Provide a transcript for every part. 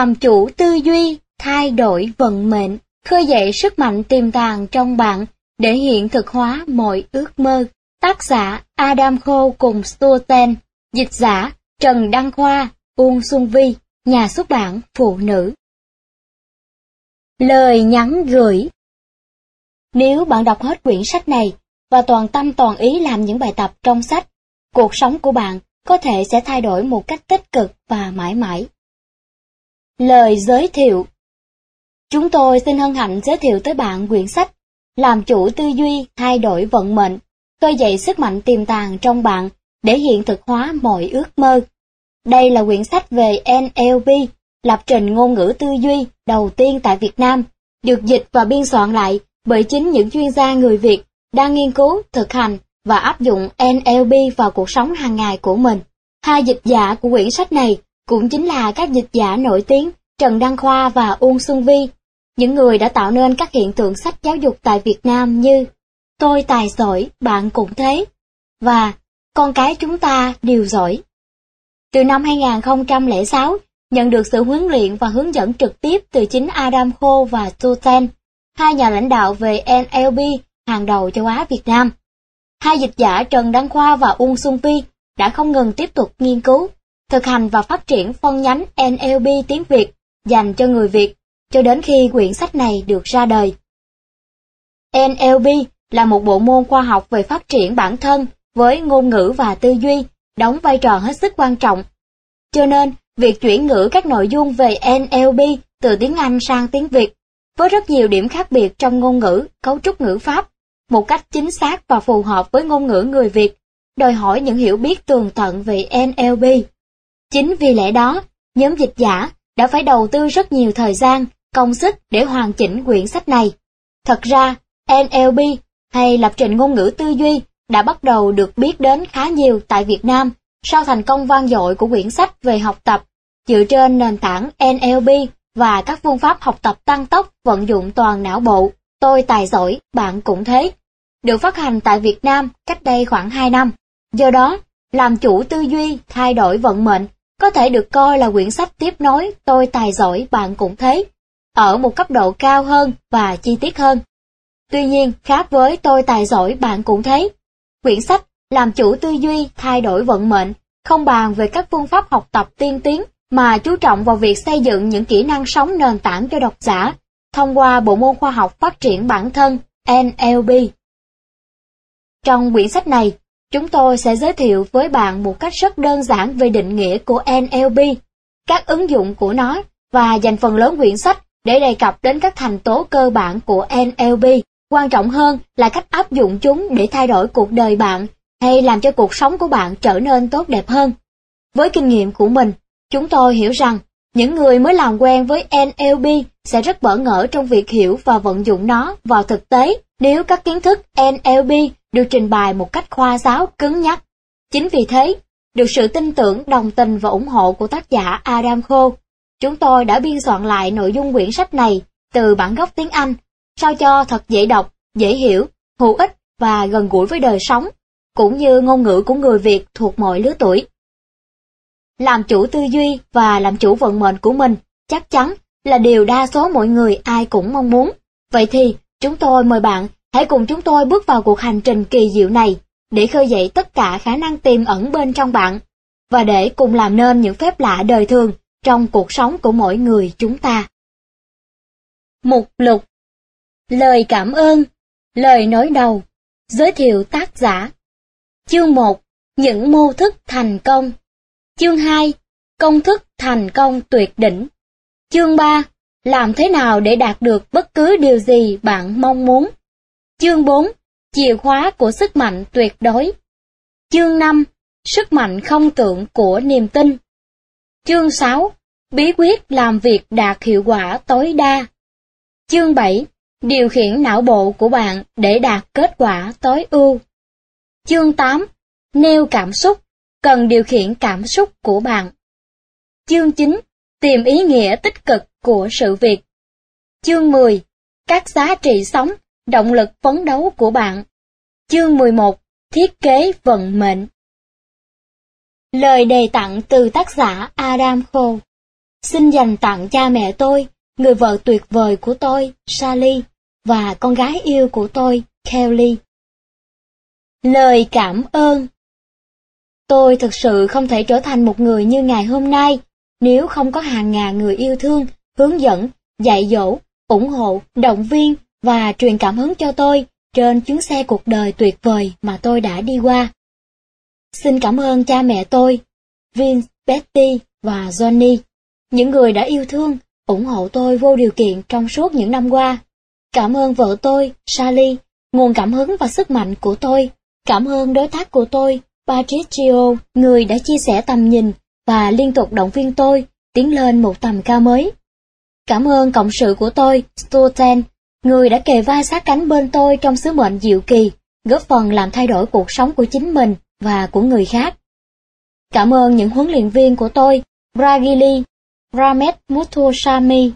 làm chủ tư duy, thay đổi vận mệnh, khơi dậy sức mạnh tiềm tàng trong bạn để hiện thực hóa mọi ước mơ. Tác giả Adam Khô cùng Stoten, dịch giả Trần Đăng Khoa, Uông Xuân Vi, nhà xuất bản Phụ Nữ. Lời nhắn gửi Nếu bạn đọc hết quyển sách này và toàn tâm toàn ý làm những bài tập trong sách, cuộc sống của bạn có thể sẽ thay đổi một cách tích cực và mãi mãi. Lời giới thiệu Chúng tôi xin hân hạnh giới thiệu tới bạn quyển sách Làm chủ tư duy thay đổi vận mệnh, khơi dậy sức mạnh tiềm tàng trong bạn để hiện thực hóa mọi ước mơ. Đây là quyển sách về NLP, lập trình ngôn ngữ tư duy đầu tiên tại Việt Nam, được dịch và biên soạn lại bởi chính những chuyên gia người Việt đang nghiên cứu, thực hành và áp dụng NLP vào cuộc sống hàng ngày của mình. Hai dịch giả của quyển sách này cũng chính là các dịch giả nổi tiếng Trần Đăng Khoa và Uông Xuân Vi, những người đã tạo nên các hiện tượng sách giáo dục tại Việt Nam như Tôi tài giỏi, bạn cũng thế, và Con cái chúng ta đều giỏi. Từ năm 2006, nhận được sự huấn luyện và hướng dẫn trực tiếp từ chính Adam Kho và Toten, hai nhà lãnh đạo về NLP hàng đầu châu Á Việt Nam. Hai dịch giả Trần Đăng Khoa và Uông Xuân Vi đã không ngừng tiếp tục nghiên cứu, thực hành và phát triển phân nhánh NLP tiếng Việt dành cho người Việt, cho đến khi quyển sách này được ra đời. NLP là một bộ môn khoa học về phát triển bản thân với ngôn ngữ và tư duy, đóng vai trò hết sức quan trọng. Cho nên, việc chuyển ngữ các nội dung về NLP từ tiếng Anh sang tiếng Việt, với rất nhiều điểm khác biệt trong ngôn ngữ, cấu trúc ngữ pháp, một cách chính xác và phù hợp với ngôn ngữ người Việt, đòi hỏi những hiểu biết tường tận về NLP. Chính vì lẽ đó, nhóm dịch giả đã phải đầu tư rất nhiều thời gian, công sức để hoàn chỉnh quyển sách này. Thật ra, NLP hay lập trình ngôn ngữ tư duy đã bắt đầu được biết đến khá nhiều tại Việt Nam sau thành công vang dội của quyển sách về học tập dựa trên nền tảng NLP và các phương pháp học tập tăng tốc vận dụng toàn não bộ. Tôi tài giỏi, bạn cũng thế. Được phát hành tại Việt Nam cách đây khoảng 2 năm. Do đó, làm chủ tư duy, thay đổi vận mệnh có thể được coi là quyển sách tiếp nối Tôi tài giỏi, bạn cũng thế, ở một cấp độ cao hơn và chi tiết hơn. Tuy nhiên, khác với Tôi tài giỏi, bạn cũng thế, quyển sách Làm chủ tư duy, thay đổi vận mệnh không bàn về các phương pháp học tập tiên tiến mà chú trọng vào việc xây dựng những kỹ năng sống nền tảng cho độc giả thông qua bộ môn khoa học phát triển bản thân NLP. Trong quyển sách này, chúng tôi sẽ giới thiệu với bạn một cách rất đơn giản về định nghĩa của NLP, các ứng dụng của nó và dành phần lớn quyển sách để đề cập đến các thành tố cơ bản của NLP. Quan trọng hơn là cách áp dụng chúng để thay đổi cuộc đời bạn hay làm cho cuộc sống của bạn trở nên tốt đẹp hơn. Với kinh nghiệm của mình, chúng tôi hiểu rằng những người mới làm quen với NLP sẽ rất bỡ ngỡ trong việc hiểu và vận dụng nó vào thực tế nếu các kiến thức NLP được trình bày một cách khoa giáo cứng nhắc. Chính vì thế, được sự tin tưởng, đồng tình và ủng hộ của tác giả Adam Khô, chúng tôi đã biên soạn lại nội dung quyển sách này từ bản gốc tiếng Anh, sao cho thật dễ đọc, dễ hiểu, hữu ích và gần gũi với đời sống, cũng như ngôn ngữ của người Việt thuộc mọi lứa tuổi. Làm chủ tư duy và làm chủ vận mệnh của mình chắc chắn là điều đa số mọi người ai cũng mong muốn. Vậy thì, chúng tôi mời bạn hãy cùng chúng tôi bước vào cuộc hành trình kỳ diệu này để khơi dậy tất cả khả năng tiềm ẩn bên trong bạn và để cùng làm nên những phép lạ đời thường trong cuộc sống của mỗi người chúng ta. Mục lục. Lời cảm ơn, Lời nói đầu. Giới thiệu tác giả. Chương 1 Những mô thức thành công. Chương 2 Công thức thành công tuyệt đỉnh. Chương 3 Làm thế nào để đạt được bất cứ điều gì bạn mong muốn? Chương 4 Chìa khóa của sức mạnh tuyệt đối. Chương 5 Sức mạnh không tượng của niềm tin. Chương 6 Bí quyết làm việc đạt hiệu quả tối đa. Chương 7 Điều khiển não bộ của bạn để đạt kết quả tối ưu. Chương 8 Nêu cảm xúc, Cần điều khiển cảm xúc của bạn. Chương 9 Tìm ý nghĩa tích cực của sự việc. Chương 10 Các giá trị sống động lực phấn đấu của bạn. Chương 11 Thiết kế vận mệnh Lời đề tặng từ tác giả Adam Khô xin dành tặng cha mẹ tôi, người vợ tuyệt vời của tôi, Sally, và con gái yêu của tôi, Kelly. Lời cảm ơn Tôi thực sự không thể trở thành một người như ngày hôm nay nếu không có hàng ngàn người yêu thương, hướng dẫn, dạy dỗ, ủng hộ, động viên và truyền cảm hứng cho tôi trên chuyến xe cuộc đời tuyệt vời mà tôi đã đi qua. Xin cảm ơn cha mẹ tôi, Vince, Betty và Johnny, những người đã yêu thương, ủng hộ tôi vô điều kiện trong suốt những năm qua. Cảm ơn vợ tôi, Sally, nguồn cảm hứng và sức mạnh của tôi. Cảm ơn đối tác của tôi, Patricio, người đã chia sẻ tầm nhìn và liên tục động viên tôi tiến lên một tầm cao mới. Cảm ơn cộng sự của tôi, Stolten, người đã kề vai sát cánh bên tôi trong sứ mệnh diệu kỳ, góp phần làm thay đổi cuộc sống của chính mình và của người khác. Cảm ơn những huấn luyện viên của tôi, Bragili, Ramet Muthusami,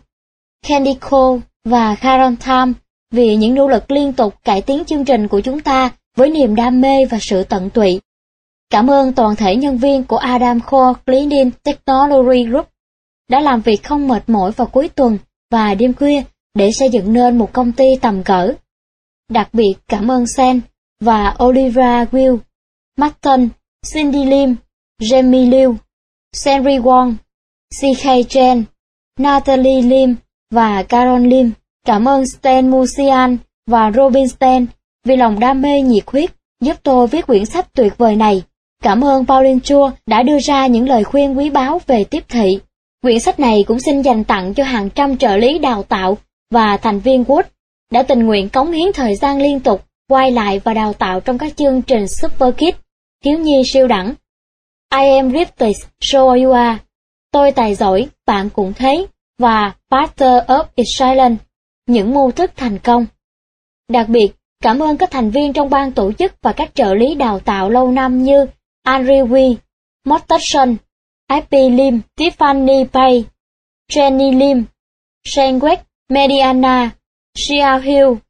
Candy Cole và Karen Tham vì những nỗ lực liên tục cải tiến chương trình của chúng ta với niềm đam mê và sự tận tụy. Cảm ơn toàn thể nhân viên của Adam Core Cleaning Technology Group đã làm việc không mệt mỏi vào cuối tuần và đêm khuya để xây dựng nên một công ty tầm cỡ. Đặc biệt cảm ơn Sen và Olivia Will, Martin, Cindy Lim, Jamie Liu, Henry Wong, CK Chen, Natalie Lim và Karen Lim. Cảm ơn Stan Musian và Robin Stan vì lòng đam mê nhiệt huyết giúp tôi viết quyển sách tuyệt vời này. Cảm ơn Pauline Chua đã đưa ra những lời khuyên quý báu về tiếp thị. Quyển sách này cũng xin dành tặng cho hàng trăm trợ lý đào tạo và thành viên Wood đã tình nguyện cống hiến thời gian liên tục quay lại và đào tạo trong các chương trình Super Kids, thiếu nhi siêu đẳng. I am gifted, so you are. Tôi tài giỏi, bạn cũng thế, và Master of Excellence, những mô thức thành công. Đặc biệt, cảm ơn các thành viên trong ban tổ chức và các trợ lý đào tạo lâu năm như Andrew Wee, Mortensen, Happy Lim, Tiffany Pay, Jenny Lim, Shane West, Mediana, Xiao Hill,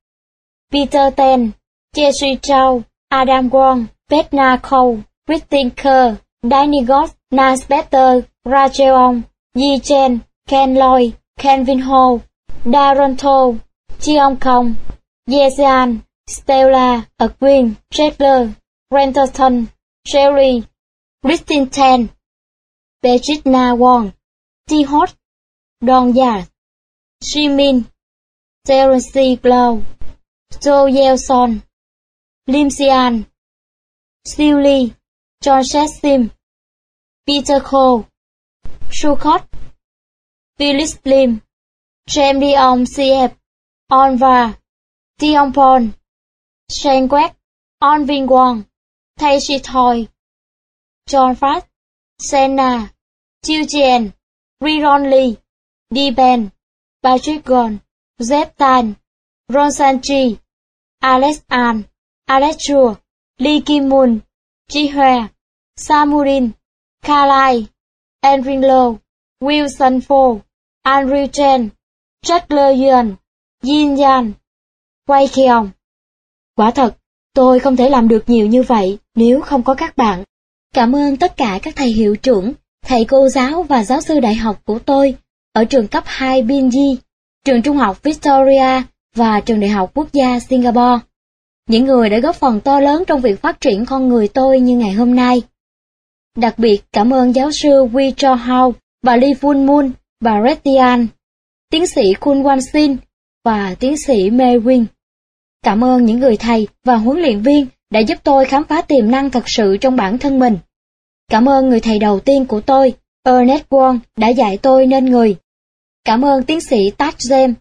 Peter Ten, Jesse Chow, Adam Wong, Petna Cole, Christine Kerr, Danny Goss, Nance Better, Rachel Ong, Yi Chen, Ken Lloyd, Kenvin Ho, Darren To, Chiong Kong, Yesian, Stella, Aquin, Chandler, Renterton, Sherry, Christine Ten, Bejitna Wong, T. Hot, Don Yard, Jimin, Terence Glow, Jo Yelson, Lim Sian, Siu Lee, John Sim, Peter Cole, Sukot, Phyllis Lim, James Dion CF, Onva, Dion Pon, Shane Quack, On Vinh Quang, Thay Shi Thoi, John Fast, Senna, Chiu Chien, Riron Lee, Di Ben Patrick Gon, Zep Tan, Ron Sanchi, Alex An, Alex Chua, Lee Kim Moon, Ji Hoa, Samurin, Kalai, Andrew Low, Wilson Fo, Andrew Chen, Jack Le Yuan, Yin Yan, Quay Kiong. Quả thật, tôi không thể làm được nhiều như vậy nếu không có các bạn. Cảm ơn tất cả các thầy hiệu trưởng, thầy cô giáo và giáo sư đại học của tôi ở trường cấp 2 Binji, trường trung học Victoria và trường đại học quốc gia Singapore. Những người đã góp phần to lớn trong việc phát triển con người tôi như ngày hôm nay. Đặc biệt cảm ơn giáo sư Wee Cho Hao, bà Lee Fun Moon, bà Retian, tiến sĩ Kun Wan Sin và tiến sĩ Mei Wing. Cảm ơn những người thầy và huấn luyện viên đã giúp tôi khám phá tiềm năng thật sự trong bản thân mình. Cảm ơn người thầy đầu tiên của tôi, Ernest Wong, đã dạy tôi nên người. Cảm ơn tiến sĩ Tad James,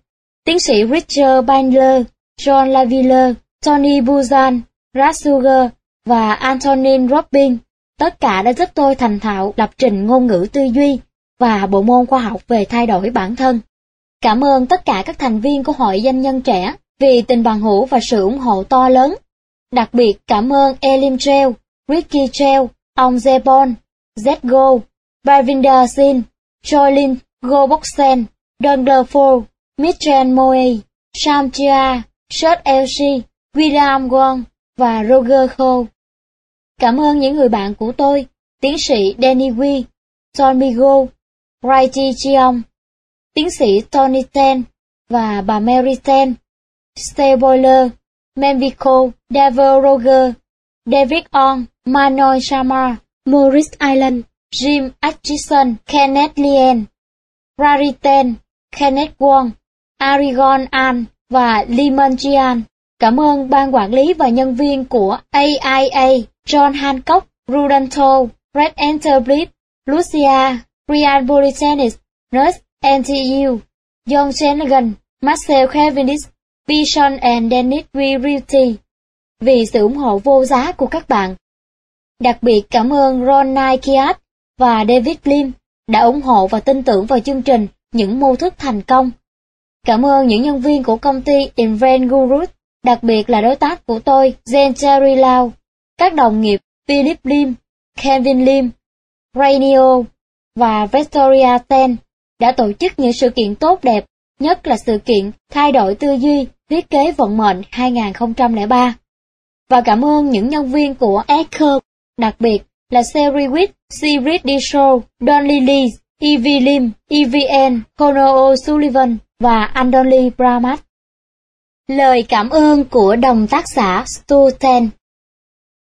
tiến sĩ Richard Bandler, John Laviller, Tony Buzan, Brad Sugar và Antonin Robin. Tất cả đã giúp tôi thành thạo lập trình ngôn ngữ tư duy và bộ môn khoa học về thay đổi bản thân. Cảm ơn tất cả các thành viên của Hội Doanh nhân trẻ vì tình bằng hữu và sự ủng hộ to lớn. Đặc biệt cảm ơn Elim Trell, Ricky Trell, ông Zebon, Zgo, Barvinder Singh, Joylin Goboxen, Douglas Mitchell Moe, Sam Chia, Seth Elsie, William Wong và Roger Cole. Cảm ơn những người bạn của tôi, tiến sĩ Danny Wee, John Migo, Righty Cheong, tiến sĩ Tony Ten và bà Mary Ten, Steve Boiler, Memvico, Dever Roger, David On, Manoy Sharma, Maurice Island, Jim Atchison, Kenneth Lien, Rariten, Kenneth Wong, Arigon An và Limon Jian. Cảm ơn ban quản lý và nhân viên của AIA, John Hancock, Rudanto, Red Enterprise, Lucia, Brian Polytenis, Nurse NTU, John Shanagan, Marcel Cavendish, Bishon and Dennis V. Realty vì sự ủng hộ vô giá của các bạn. Đặc biệt cảm ơn Ron Kiat và David Lim đã ủng hộ và tin tưởng vào chương trình những mô thức thành công. Cảm ơn những nhân viên của công ty Invent Guru, đặc biệt là đối tác của tôi, Jen Terry Lau, các đồng nghiệp Philip Lim, Kevin Lim, rainio và Victoria Ten đã tổ chức những sự kiện tốt đẹp, nhất là sự kiện Thay đổi tư duy, thiết kế vận mệnh 2003. Và cảm ơn những nhân viên của Echo, đặc biệt là Sherry Witt, Sigrid Disho, Don Lilly, Evie Lim, EVN, Kono O'Sullivan và Andoli Brahmat. Lời cảm ơn của đồng tác giả Stu Ten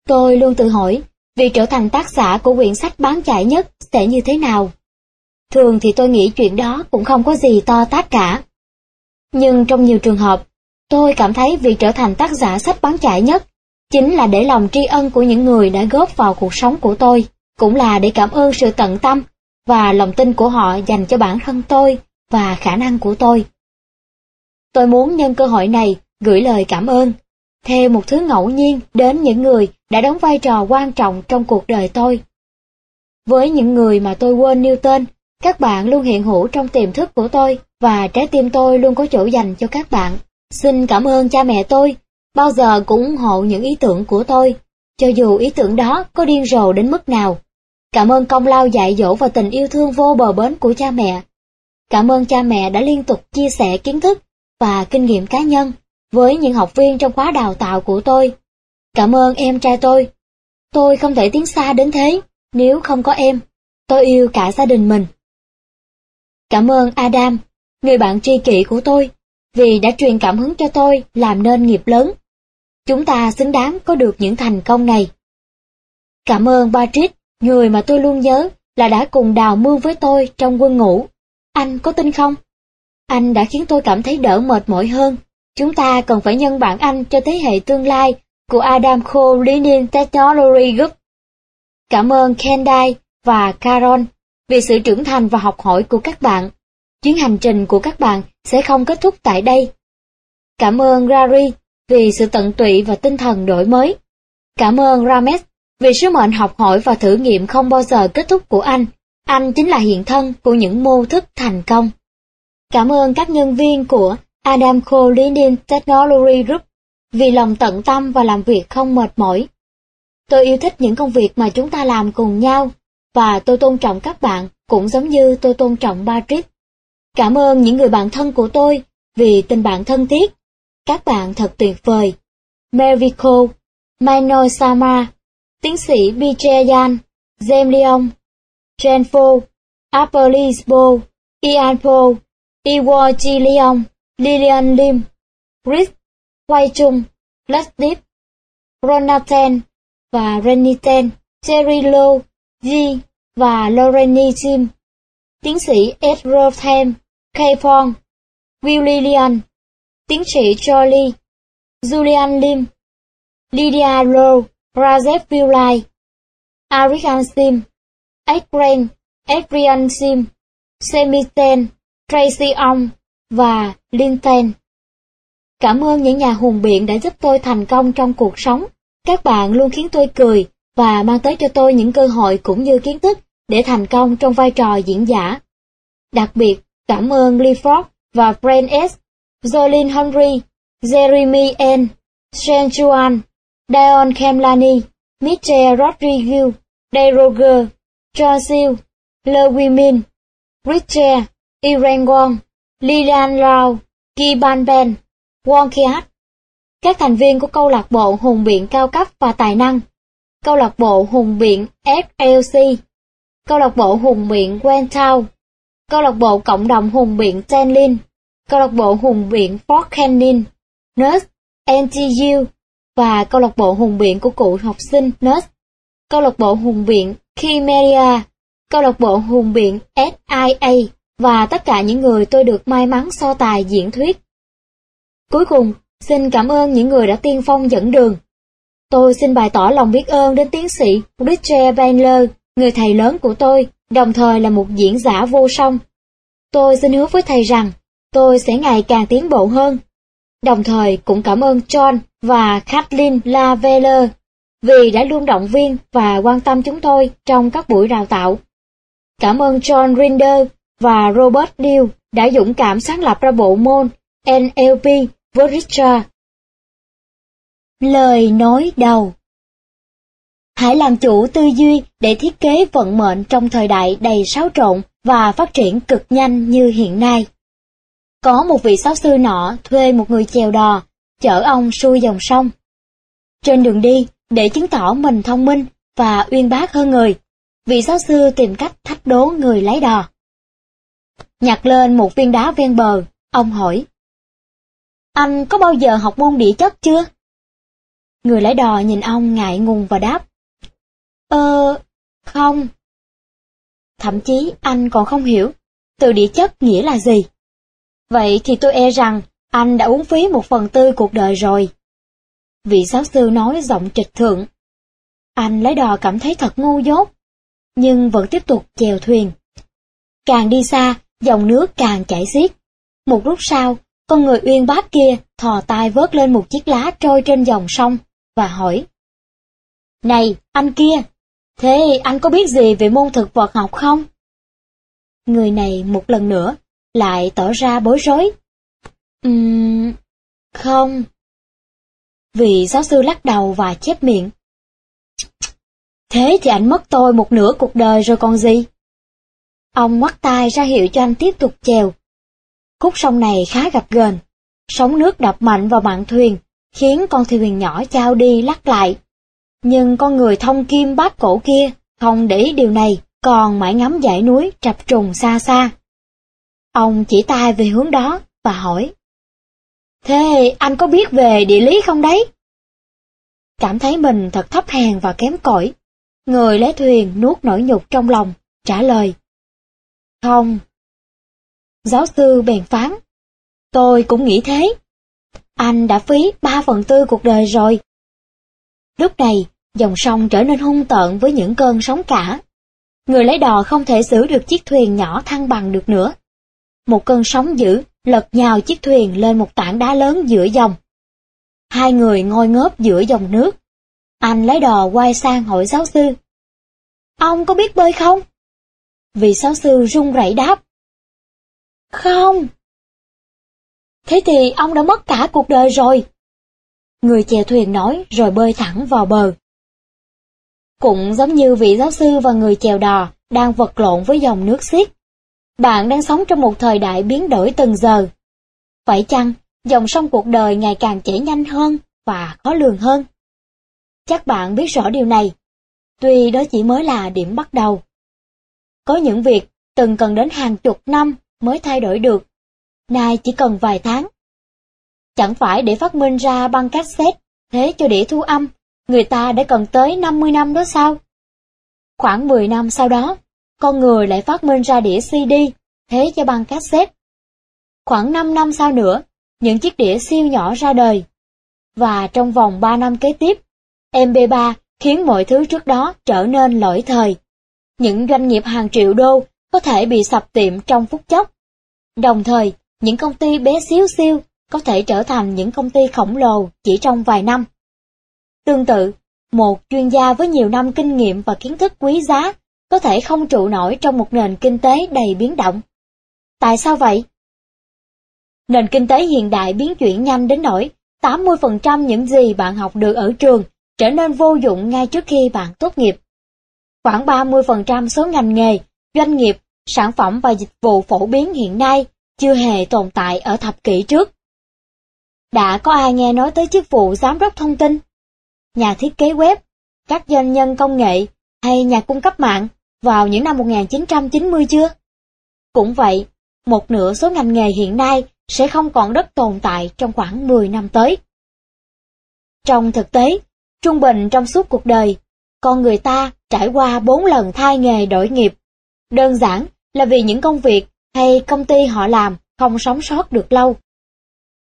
Tôi luôn tự hỏi, việc trở thành tác giả của quyển sách bán chạy nhất sẽ như thế nào? Thường thì tôi nghĩ chuyện đó cũng không có gì to tát cả. Nhưng trong nhiều trường hợp, tôi cảm thấy việc trở thành tác giả sách bán chạy nhất chính là để lòng tri ân của những người đã góp vào cuộc sống của tôi, cũng là để cảm ơn sự tận tâm và lòng tin của họ dành cho bản thân tôi và khả năng của tôi. Tôi muốn nhân cơ hội này gửi lời cảm ơn, theo một thứ ngẫu nhiên đến những người đã đóng vai trò quan trọng trong cuộc đời tôi. Với những người mà tôi quên nêu tên, các bạn luôn hiện hữu trong tiềm thức của tôi và trái tim tôi luôn có chỗ dành cho các bạn. Xin cảm ơn cha mẹ tôi, bao giờ cũng ủng hộ những ý tưởng của tôi, cho dù ý tưởng đó có điên rồ đến mức nào. Cảm ơn công lao dạy dỗ và tình yêu thương vô bờ bến của cha mẹ. Cảm ơn cha mẹ đã liên tục chia sẻ kiến thức và kinh nghiệm cá nhân với những học viên trong khóa đào tạo của tôi. Cảm ơn em trai tôi. Tôi không thể tiến xa đến thế nếu không có em. Tôi yêu cả gia đình mình. Cảm ơn Adam, người bạn tri kỷ của tôi, vì đã truyền cảm hứng cho tôi làm nên nghiệp lớn. Chúng ta xứng đáng có được những thành công này. Cảm ơn Patrick, người mà tôi luôn nhớ là đã cùng đào mưu với tôi trong quân ngũ. Anh có tin không? Anh đã khiến tôi cảm thấy đỡ mệt mỏi hơn. Chúng ta cần phải nhân bản anh cho thế hệ tương lai của Adam Lenin Technology Group. Cảm ơn Kendai và Caron vì sự trưởng thành và học hỏi của các bạn. Chuyến hành trình của các bạn sẽ không kết thúc tại đây. Cảm ơn Rari vì sự tận tụy và tinh thần đổi mới. Cảm ơn Ramesh vì sứ mệnh học hỏi và thử nghiệm không bao giờ kết thúc của anh. Anh chính là hiện thân của những mô thức thành công. Cảm ơn các nhân viên của Adam Leading Technology Group vì lòng tận tâm và làm việc không mệt mỏi. Tôi yêu thích những công việc mà chúng ta làm cùng nhau, và tôi tôn trọng các bạn cũng giống như tôi tôn trọng Patrick. Cảm ơn những người bạn thân của tôi vì tình bạn thân thiết. Các bạn thật tuyệt vời. Mervico, Mano Sama, tiến sĩ Bijayan, James Leong, Jen Fo, Apple Bo, Ian Po, Iwo Chi Leong, Lilian Lim, Chris, Quay Chung, Leslie, Ronathan và Reniten, Jerry low, G và Lorraine Jim, tiến sĩ Ed Rothem, Kay Phong, Will Lillian, tiến sĩ Charlie, Julian Lim, Lydia Lowe, Rajev Vilay, Arikan Sim, Adrian, Adrian Sim, Semiten, Tracy Ong và Linton. Cảm ơn những nhà hùng biện đã giúp tôi thành công trong cuộc sống. Các bạn luôn khiến tôi cười và mang tới cho tôi những cơ hội cũng như kiến thức để thành công trong vai trò diễn giả. Đặc biệt, cảm ơn Lee Frog và Brent S., Jolene Henry, Jeremy N., Shen Chuan, Dion Kemlani, Mitchell Rodriguez, Day Roger, John Seal, Le Wimin, Richard, Irene Wong, Lilian Lau, Ki Ban Ben, Wong Kiat. Các thành viên của câu lạc bộ hùng biện cao cấp và tài năng. Câu lạc bộ hùng biện FLC, câu lạc bộ hùng biện Quentown, câu lạc bộ cộng đồng hùng biện Tenlin, câu lạc bộ hùng biện Fort Canning, Nurse NTU và câu lạc bộ hùng biện của cụ học sinh Nurse, câu lạc bộ hùng biện Chimeria, câu lạc bộ hùng biện SIA và tất cả những người tôi được may mắn so tài diễn thuyết. Cuối cùng, xin cảm ơn những người đã tiên phong dẫn đường. Tôi xin bày tỏ lòng biết ơn đến tiến sĩ Richard Bandler, người thầy lớn của tôi, đồng thời là một diễn giả vô song. Tôi xin hứa với thầy rằng, tôi sẽ ngày càng tiến bộ hơn. Đồng thời cũng cảm ơn John và Kathleen Laveller vì đã luôn động viên và quan tâm chúng tôi trong các buổi đào tạo. Cảm ơn John Rinder và Robert Deal đã dũng cảm sáng lập ra bộ môn NLP với Richard. Lời nói đầu Hãy làm chủ tư duy để thiết kế vận mệnh trong thời đại đầy xáo trộn và phát triển cực nhanh như hiện nay. Có một vị giáo sư nọ thuê một người chèo đò, chở ông xuôi dòng sông. Trên đường đi, để chứng tỏ mình thông minh và uyên bác hơn người, vị giáo sư tìm cách thách đố người lái đò. Nhặt lên một viên đá ven bờ, ông hỏi. Anh có bao giờ học môn địa chất chưa? Người lái đò nhìn ông ngại ngùng và đáp. Ờ, không. Thậm chí anh còn không hiểu, từ địa chất nghĩa là gì. Vậy thì tôi e rằng anh đã uống phí một phần tư cuộc đời rồi. Vị giáo sư nói giọng trịch thượng. Anh lái đò cảm thấy thật ngu dốt, nhưng vẫn tiếp tục chèo thuyền. Càng đi xa, dòng nước càng chảy xiết. Một lúc sau, con người uyên bác kia thò tay vớt lên một chiếc lá trôi trên dòng sông và hỏi. Này, anh kia, thế anh có biết gì về môn thực vật học không? Người này một lần nữa lại tỏ ra bối rối. Ừm, không. Vị giáo sư lắc đầu và chép miệng. Thế thì anh mất tôi một nửa cuộc đời rồi còn gì? Ông ngoắt tay ra hiệu cho anh tiếp tục chèo. Khúc sông này khá gập ghềnh, sóng nước đập mạnh vào mạn thuyền, khiến con thuyền nhỏ trao đi lắc lại. Nhưng con người thông kim bát cổ kia không để ý điều này, còn mãi ngắm dãy núi trập trùng xa xa. Ông chỉ tay về hướng đó và hỏi. Thế anh có biết về địa lý không đấy? Cảm thấy mình thật thấp hèn và kém cỏi. Người lái thuyền nuốt nỗi nhục trong lòng, trả lời. Không. Giáo sư bèn phán. Tôi cũng nghĩ thế. Anh đã phí ba phần tư cuộc đời rồi. Lúc này, dòng sông trở nên hung tợn với những cơn sóng cả. Người lái đò không thể giữ được chiếc thuyền nhỏ thăng bằng được nữa. Một cơn sóng dữ, lật nhào chiếc thuyền lên một tảng đá lớn giữa dòng. Hai người ngồi ngớp giữa dòng nước. Anh lấy đò quay sang hỏi giáo sư. Ông có biết bơi không? Vị giáo sư run rẩy đáp. Không. Thế thì ông đã mất cả cuộc đời rồi. Người chèo thuyền nói rồi bơi thẳng vào bờ. Cũng giống như vị giáo sư và người chèo đò đang vật lộn với dòng nước xiết. Bạn đang sống trong một thời đại biến đổi từng giờ. Phải chăng, dòng sông cuộc đời ngày càng chảy nhanh hơn và khó lường hơn? Chắc bạn biết rõ điều này, tuy đó chỉ mới là điểm bắt đầu. Có những việc từng cần đến hàng chục năm mới thay đổi được, nay chỉ cần vài tháng. Chẳng phải để phát minh ra băng cassette, thế cho đĩa thu âm, người ta đã cần tới 50 năm đó sao? Khoảng 10 năm sau đó, con người lại phát minh ra đĩa CD, thế cho băng cassette. Khoảng 5 năm sau nữa, những chiếc đĩa siêu nhỏ ra đời. Và trong vòng 3 năm kế tiếp, MP3 khiến mọi thứ trước đó trở nên lỗi thời. Những doanh nghiệp hàng triệu đô có thể bị sập tiệm trong phút chốc. Đồng thời, những công ty bé xíu xiu có thể trở thành những công ty khổng lồ chỉ trong vài năm. Tương tự, một chuyên gia với nhiều năm kinh nghiệm và kiến thức quý giá có thể không trụ nổi trong một nền kinh tế đầy biến động. Tại sao vậy? Nền kinh tế hiện đại biến chuyển nhanh đến nỗi 80% những gì bạn học được ở trường trở nên vô dụng ngay trước khi bạn tốt nghiệp. Khoảng 30% số ngành nghề, doanh nghiệp, sản phẩm và dịch vụ phổ biến hiện nay chưa hề tồn tại ở thập kỷ trước. Đã có ai nghe nói tới chức vụ giám đốc thông tin, nhà thiết kế web, các doanh nhân công nghệ hay nhà cung cấp mạng vào những năm 1990 chưa? Cũng vậy, một nửa số ngành nghề hiện nay sẽ không còn đất tồn tại trong khoảng 10 năm tới. Trong thực tế, trung bình trong suốt cuộc đời, con người ta trải qua 4 lần thay nghề đổi nghiệp. Đơn giản là vì những công việc hay công ty họ làm không sống sót được lâu.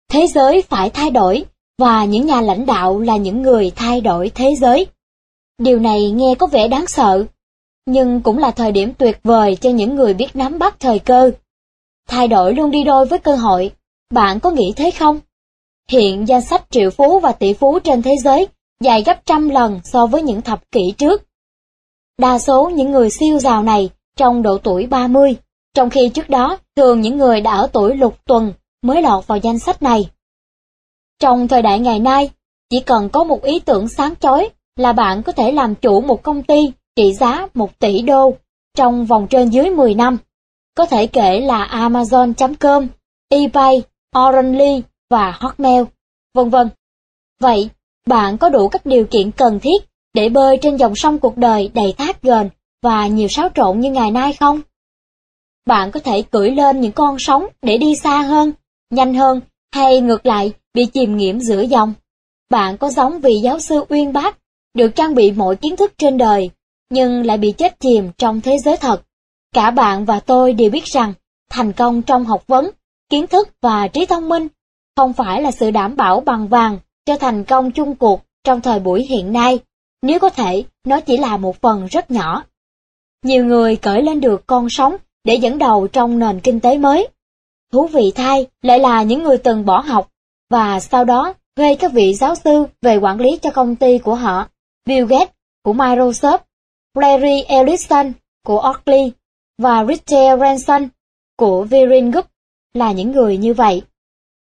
Thế giới phải thay đổi, và những nhà lãnh đạo là những người thay đổi thế giới. Điều này nghe có vẻ đáng sợ, nhưng cũng là thời điểm tuyệt vời cho những người biết nắm bắt thời cơ. Thay đổi luôn đi đôi với cơ hội, bạn có nghĩ thế không? Hiện danh sách triệu phú và tỷ phú trên thế giới dài gấp trăm lần so với những thập kỷ trước. Đa số những người siêu giàu này trong độ tuổi 30, trong khi trước đó thường những người đã ở tuổi lục tuần mới lọt vào danh sách này. Trong thời đại ngày nay, chỉ cần có một ý tưởng sáng chói là bạn có thể làm chủ một công ty trị giá 1 tỷ đô trong vòng trên dưới 10 năm. Có thể kể là Amazon.com, eBay, Orange và Hotmail, vân vân. Vậy, bạn có đủ các điều kiện cần thiết để bơi trên dòng sông cuộc đời đầy thác gền và nhiều xáo trộn như ngày nay không? Bạn có thể cưỡi lên những con sóng để đi xa hơn, nhanh hơn, hay ngược lại bị chìm nghiễm giữa dòng. Bạn có giống vị giáo sư uyên bác, được trang bị mọi kiến thức trên đời, nhưng lại bị chết chìm trong thế giới thật. Cả bạn và tôi đều biết rằng, thành công trong học vấn, kiến thức và trí thông minh không phải là sự đảm bảo bằng vàng cho thành công chung cuộc trong thời buổi hiện nay, nếu có thể, nó chỉ là một phần rất nhỏ. Nhiều người cởi lên được con sóng để dẫn đầu trong nền kinh tế mới. Thú vị thay lại là những người từng bỏ học và sau đó thuê các vị giáo sư về quản lý cho công ty của họ. Bill Gates của Microsoft, Larry Ellison của Oakley và Richard Branson của Virgin Group là những người như vậy.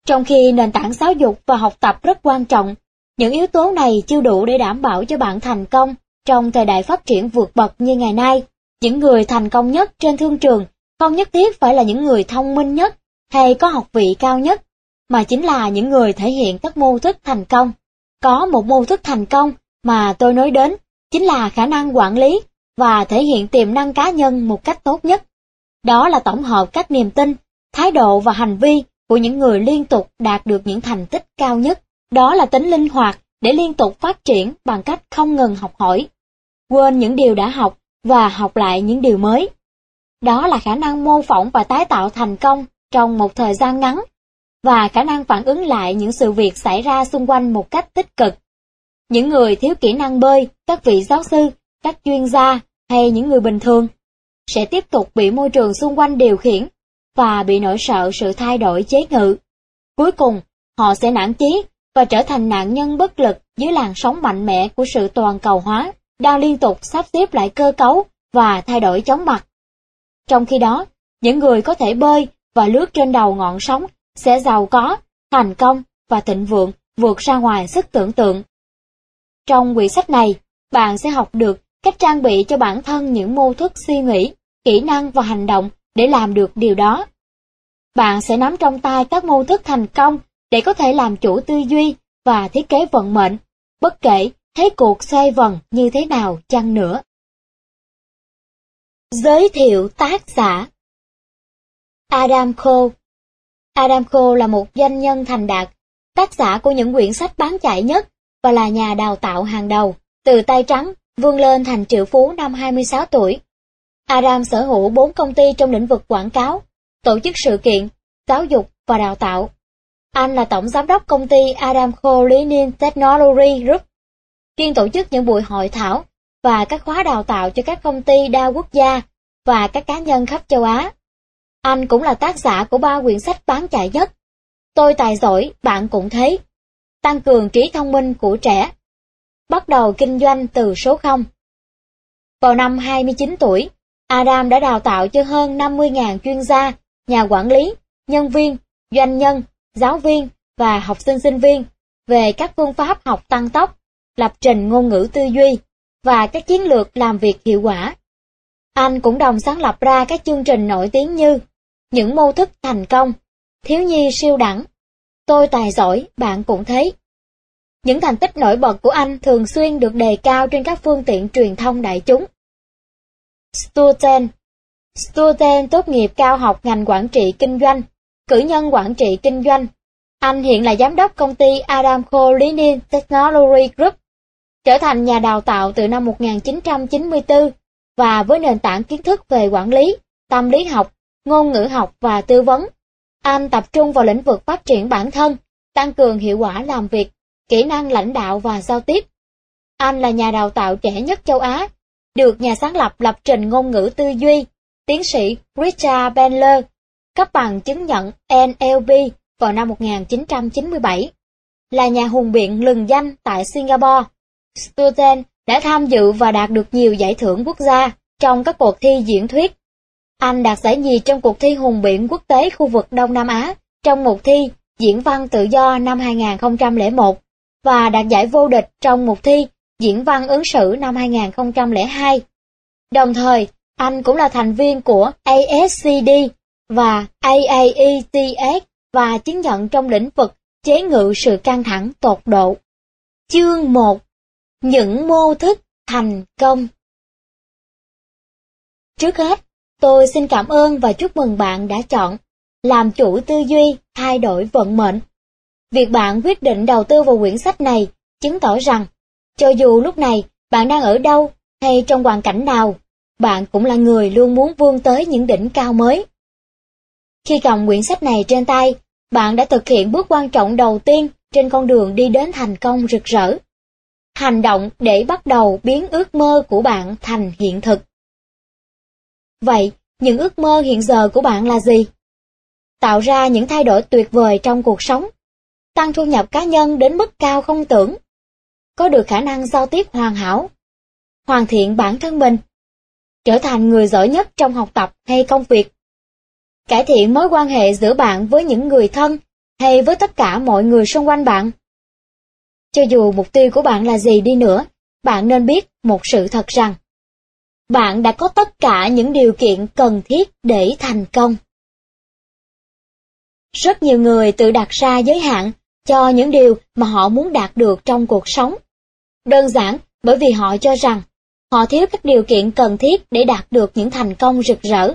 Trong khi nền tảng giáo dục và học tập rất quan trọng, những yếu tố này chưa đủ để đảm bảo cho bạn thành công trong thời đại phát triển vượt bậc như ngày nay. Những người thành công nhất trên thương trường không nhất thiết phải là những người thông minh nhất hay có học vị cao nhất, mà chính là những người thể hiện các mô thức thành công. Có một mô thức thành công mà tôi nói đến, chính là khả năng quản lý và thể hiện tiềm năng cá nhân một cách tốt nhất. Đó là tổng hợp các niềm tin, thái độ và hành vi của những người liên tục đạt được những thành tích cao nhất. Đó là tính linh hoạt để liên tục phát triển bằng cách không ngừng học hỏi, quên những điều đã học và học lại những điều mới. Đó là khả năng mô phỏng và tái tạo thành công trong một thời gian ngắn và khả năng phản ứng lại những sự việc xảy ra xung quanh một cách tích cực. Những người thiếu kỹ năng bơi, các vị giáo sư, các chuyên gia hay những người bình thường sẽ tiếp tục bị môi trường xung quanh điều khiển và bị nỗi sợ sự thay đổi chế ngự. Cuối cùng, họ sẽ nản chí và trở thành nạn nhân bất lực dưới làn sóng mạnh mẽ của sự toàn cầu hóa, đang liên tục sắp xếp lại cơ cấu và thay đổi chóng mặt. Trong khi đó, những người có thể bơi và lướt trên đầu ngọn sóng sẽ giàu có, thành công và thịnh vượng vượt ra ngoài sức tưởng tượng. Trong quyển sách này, bạn sẽ học được cách trang bị cho bản thân những mô thức suy nghĩ, kỹ năng và hành động để làm được điều đó. Bạn sẽ nắm trong tay các mô thức thành công để có thể làm chủ tư duy và thiết kế vận mệnh, bất kể thế cuộc xoay vần như thế nào chăng nữa. Giới thiệu tác giả Adam Cole Adam Cole là một doanh nhân thành đạt, tác giả của những quyển sách bán chạy nhất và là nhà đào tạo hàng đầu, từ tay trắng vươn lên thành triệu phú năm 26 tuổi. Adam sở hữu 4 công ty trong lĩnh vực quảng cáo, tổ chức sự kiện, giáo dục và đào tạo. Anh là tổng giám đốc công ty Adam Cole Technology Group, chuyên tổ chức những buổi hội thảo và các khóa đào tạo cho các công ty đa quốc gia và các cá nhân khắp châu Á. Anh cũng là tác giả của ba quyển sách bán chạy nhất. Tôi tài giỏi, bạn cũng thế. Tăng cường trí thông minh của trẻ. Bắt đầu kinh doanh từ số 0. Vào năm 29 tuổi, Adam đã đào tạo cho hơn 50.000 chuyên gia, nhà quản lý, nhân viên, doanh nhân, giáo viên và học sinh sinh viên về các phương pháp học tăng tốc, lập trình ngôn ngữ tư duy và các chiến lược làm việc hiệu quả. Anh cũng đồng sáng lập ra các chương trình nổi tiếng như những mô thức thành công, thiếu nhi siêu đẳng, tôi tài giỏi, bạn cũng thấy. Những thành tích nổi bật của anh thường xuyên được đề cao trên các phương tiện truyền thông đại chúng. Sturten Sturten tốt nghiệp cao học ngành quản trị kinh doanh, cử nhân quản trị kinh doanh. Anh hiện là giám đốc công ty Adamco Linen Technology Group, trở thành nhà đào tạo từ năm 1994 và với nền tảng kiến thức về quản lý, tâm lý học, ngôn ngữ học và tư vấn. Anh tập trung vào lĩnh vực phát triển bản thân, tăng cường hiệu quả làm việc, kỹ năng lãnh đạo và giao tiếp. Anh là nhà đào tạo trẻ nhất châu Á, được nhà sáng lập lập trình ngôn ngữ tư duy, tiến sĩ Richard Bandler, cấp bằng chứng nhận NLP vào năm 1997. Là nhà hùng biện lừng danh tại Singapore, Sturgeon đã tham dự và đạt được nhiều giải thưởng quốc gia trong các cuộc thi diễn thuyết. Anh đạt giải nhì trong cuộc thi hùng biển quốc tế khu vực Đông Nam Á trong một thi diễn văn tự do năm 2001 và đạt giải vô địch trong một thi diễn văn ứng xử năm 2002. Đồng thời, anh cũng là thành viên của ASCD và AAETS và chứng nhận trong lĩnh vực chế ngự sự căng thẳng tột độ. Chương 1 Những mô thức thành công Trước hết, tôi xin cảm ơn và chúc mừng bạn đã chọn làm chủ tư duy thay đổi vận mệnh. Việc bạn quyết định đầu tư vào quyển sách này chứng tỏ rằng, cho dù lúc này bạn đang ở đâu hay trong hoàn cảnh nào, bạn cũng là người luôn muốn vươn tới những đỉnh cao mới. Khi cầm quyển sách này trên tay, bạn đã thực hiện bước quan trọng đầu tiên trên con đường đi đến thành công rực rỡ. Hành động để bắt đầu biến ước mơ của bạn thành hiện thực. Vậy, những ước mơ hiện giờ của bạn là gì? Tạo ra những thay đổi tuyệt vời trong cuộc sống, tăng thu nhập cá nhân đến mức cao không tưởng, có được khả năng giao tiếp hoàn hảo, hoàn thiện bản thân mình, trở thành người giỏi nhất trong học tập hay công việc, cải thiện mối quan hệ giữa bạn với những người thân hay với tất cả mọi người xung quanh bạn. Cho dù mục tiêu của bạn là gì đi nữa, bạn nên biết một sự thật rằng bạn đã có tất cả những điều kiện cần thiết để thành công. Rất nhiều người tự đặt ra giới hạn cho những điều mà họ muốn đạt được trong cuộc sống. Đơn giản bởi vì họ cho rằng họ thiếu các điều kiện cần thiết để đạt được những thành công rực rỡ.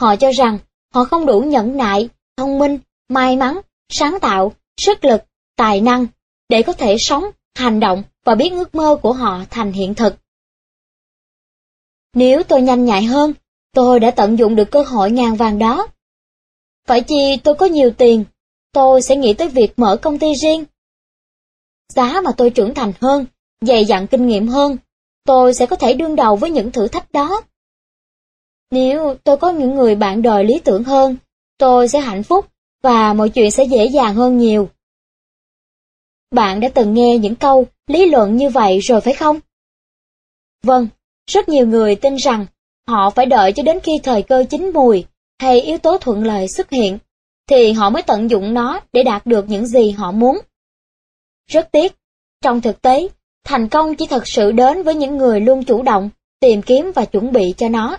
Họ cho rằng họ không đủ nhẫn nại, thông minh, may mắn, sáng tạo, sức lực, tài năng để có thể sống, hành động và biến ước mơ của họ thành hiện thực. Nếu tôi nhanh nhạy hơn, tôi đã tận dụng được cơ hội ngàn vàng đó. Phải chi tôi có nhiều tiền, tôi sẽ nghĩ tới việc mở công ty riêng. Giá mà tôi trưởng thành hơn, dày dặn kinh nghiệm hơn, tôi sẽ có thể đương đầu với những thử thách đó. Nếu tôi có những người bạn đời lý tưởng hơn, tôi sẽ hạnh phúc và mọi chuyện sẽ dễ dàng hơn nhiều. Bạn đã từng nghe những câu lý luận như vậy rồi phải không? Vâng, rất nhiều người tin rằng họ phải đợi cho đến khi thời cơ chín mùi hay yếu tố thuận lợi xuất hiện, thì họ mới tận dụng nó để đạt được những gì họ muốn. Rất tiếc, trong thực tế, thành công chỉ thật sự đến với những người luôn chủ động, tìm kiếm và chuẩn bị cho nó.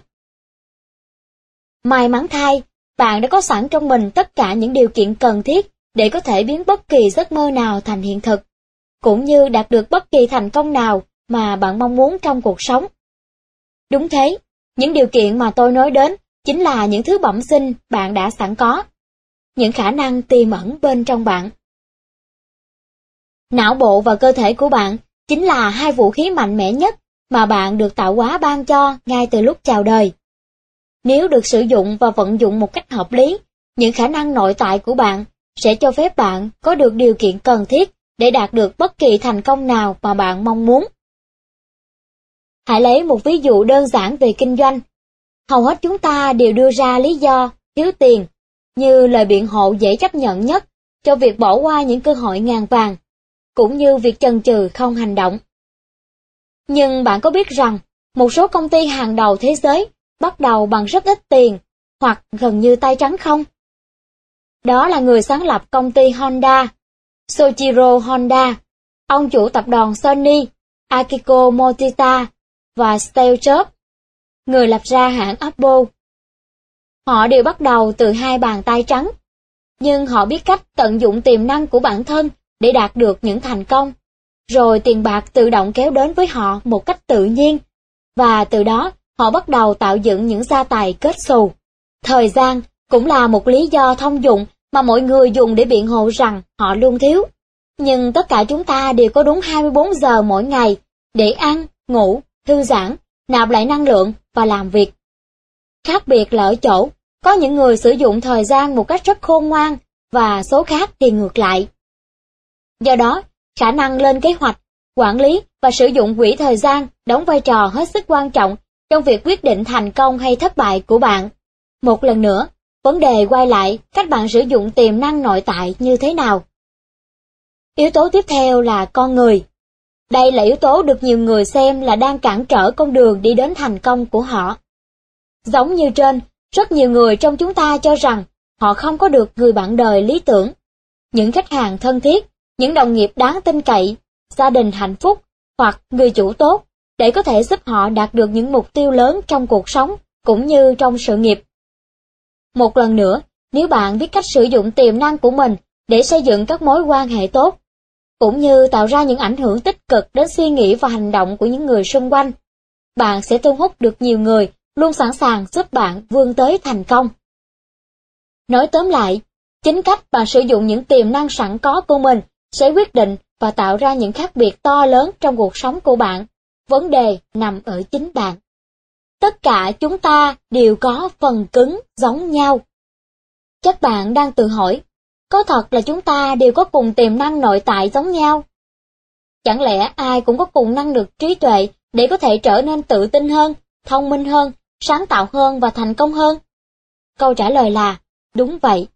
May mắn thay, bạn đã có sẵn trong mình tất cả những điều kiện cần thiết để có thể biến bất kỳ giấc mơ nào thành hiện thực, cũng như đạt được bất kỳ thành công nào mà bạn mong muốn trong cuộc sống. Đúng thế, những điều kiện mà tôi nói đến chính là những thứ bẩm sinh bạn đã sẵn có, những khả năng tiềm ẩn bên trong bạn. Não bộ và cơ thể của bạn chính là hai vũ khí mạnh mẽ nhất mà bạn được tạo hóa ban cho ngay từ lúc chào đời. Nếu được sử dụng và vận dụng một cách hợp lý, những khả năng nội tại của bạn sẽ cho phép bạn có được điều kiện cần thiết để đạt được bất kỳ thành công nào mà bạn mong muốn. Hãy lấy một ví dụ đơn giản về kinh doanh. Hầu hết chúng ta đều đưa ra lý do thiếu tiền như lời biện hộ dễ chấp nhận nhất cho việc bỏ qua những cơ hội ngàn vàng, cũng như việc chần chừ không hành động. Nhưng bạn có biết rằng, một số công ty hàng đầu thế giới bắt đầu bằng rất ít tiền, hoặc gần như tay trắng không? Đó là người sáng lập công ty Honda, Soichiro Honda, ông chủ tập đoàn Sony, Akiko Morita và Steve Jobs, người lập ra hãng Apple. Họ đều bắt đầu từ hai bàn tay trắng, nhưng họ biết cách tận dụng tiềm năng của bản thân để đạt được những thành công, rồi tiền bạc tự động kéo đến với họ một cách tự nhiên, và từ đó họ bắt đầu tạo dựng những gia tài kết xù. Thời gian cũng là một lý do thông dụng mà mọi người dùng để biện hộ rằng họ luôn thiếu. Nhưng tất cả chúng ta đều có đúng 24 giờ mỗi ngày để ăn, ngủ, thư giãn, nạp lại năng lượng và làm việc. Khác biệt là ở chỗ, có những người sử dụng thời gian một cách rất khôn ngoan và số khác thì ngược lại. Do đó, khả năng lên kế hoạch, quản lý và sử dụng quỹ thời gian đóng vai trò hết sức quan trọng trong việc quyết định thành công hay thất bại của bạn. Một lần nữa, vấn đề quay lại cách bạn sử dụng tiềm năng nội tại như thế nào. Yếu tố tiếp theo là con người. Đây là yếu tố được nhiều người xem là đang cản trở con đường đi đến thành công của họ. Giống như trên, rất nhiều người trong chúng ta cho rằng họ không có được người bạn đời lý tưởng. Những khách hàng thân thiết, những đồng nghiệp đáng tin cậy, gia đình hạnh phúc hoặc người chủ tốt để có thể giúp họ đạt được những mục tiêu lớn trong cuộc sống cũng như trong sự nghiệp. Một lần nữa, nếu bạn biết cách sử dụng tiềm năng của mình để xây dựng các mối quan hệ tốt, cũng như tạo ra những ảnh hưởng tích cực đến suy nghĩ và hành động của những người xung quanh, bạn sẽ thu hút được nhiều người luôn sẵn sàng giúp bạn vươn tới thành công. Nói tóm lại, chính cách bạn sử dụng những tiềm năng sẵn có của mình sẽ quyết định và tạo ra những khác biệt to lớn trong cuộc sống của bạn. Vấn đề nằm ở chính bạn. Tất cả chúng ta đều có phần cứng giống nhau. Chắc bạn đang tự hỏi, có thật là chúng ta đều có cùng tiềm năng nội tại giống nhau? Chẳng lẽ ai cũng có cùng năng lực trí tuệ để có thể trở nên tự tin hơn, thông minh hơn, sáng tạo hơn và thành công hơn? Câu trả lời là, đúng vậy.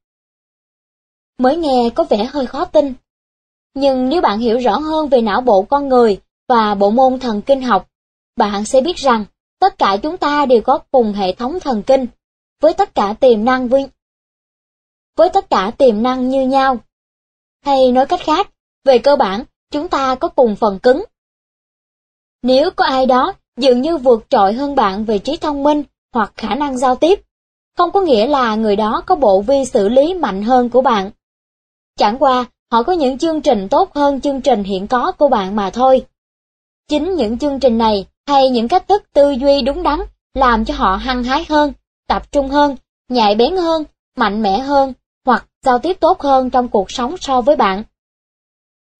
Mới nghe có vẻ hơi khó tin. Nhưng nếu bạn hiểu rõ hơn về não bộ con người và bộ môn thần kinh học, bạn sẽ biết rằng tất cả chúng ta đều có cùng hệ thống thần kinh, với tất cả tiềm năng với, tất cả tiềm năng như nhau. Hay nói cách khác, về cơ bản, chúng ta có cùng phần cứng. Nếu có ai đó dường như vượt trội hơn bạn về trí thông minh hoặc khả năng giao tiếp, không có nghĩa là người đó có bộ vi xử lý mạnh hơn của bạn. Chẳng qua, họ có những chương trình tốt hơn chương trình hiện có của bạn mà thôi. Chính những chương trình này hay những cách thức tư duy đúng đắn làm cho họ hăng hái hơn, tập trung hơn, nhạy bén hơn, mạnh mẽ hơn giao tiếp tốt hơn trong cuộc sống so với bạn.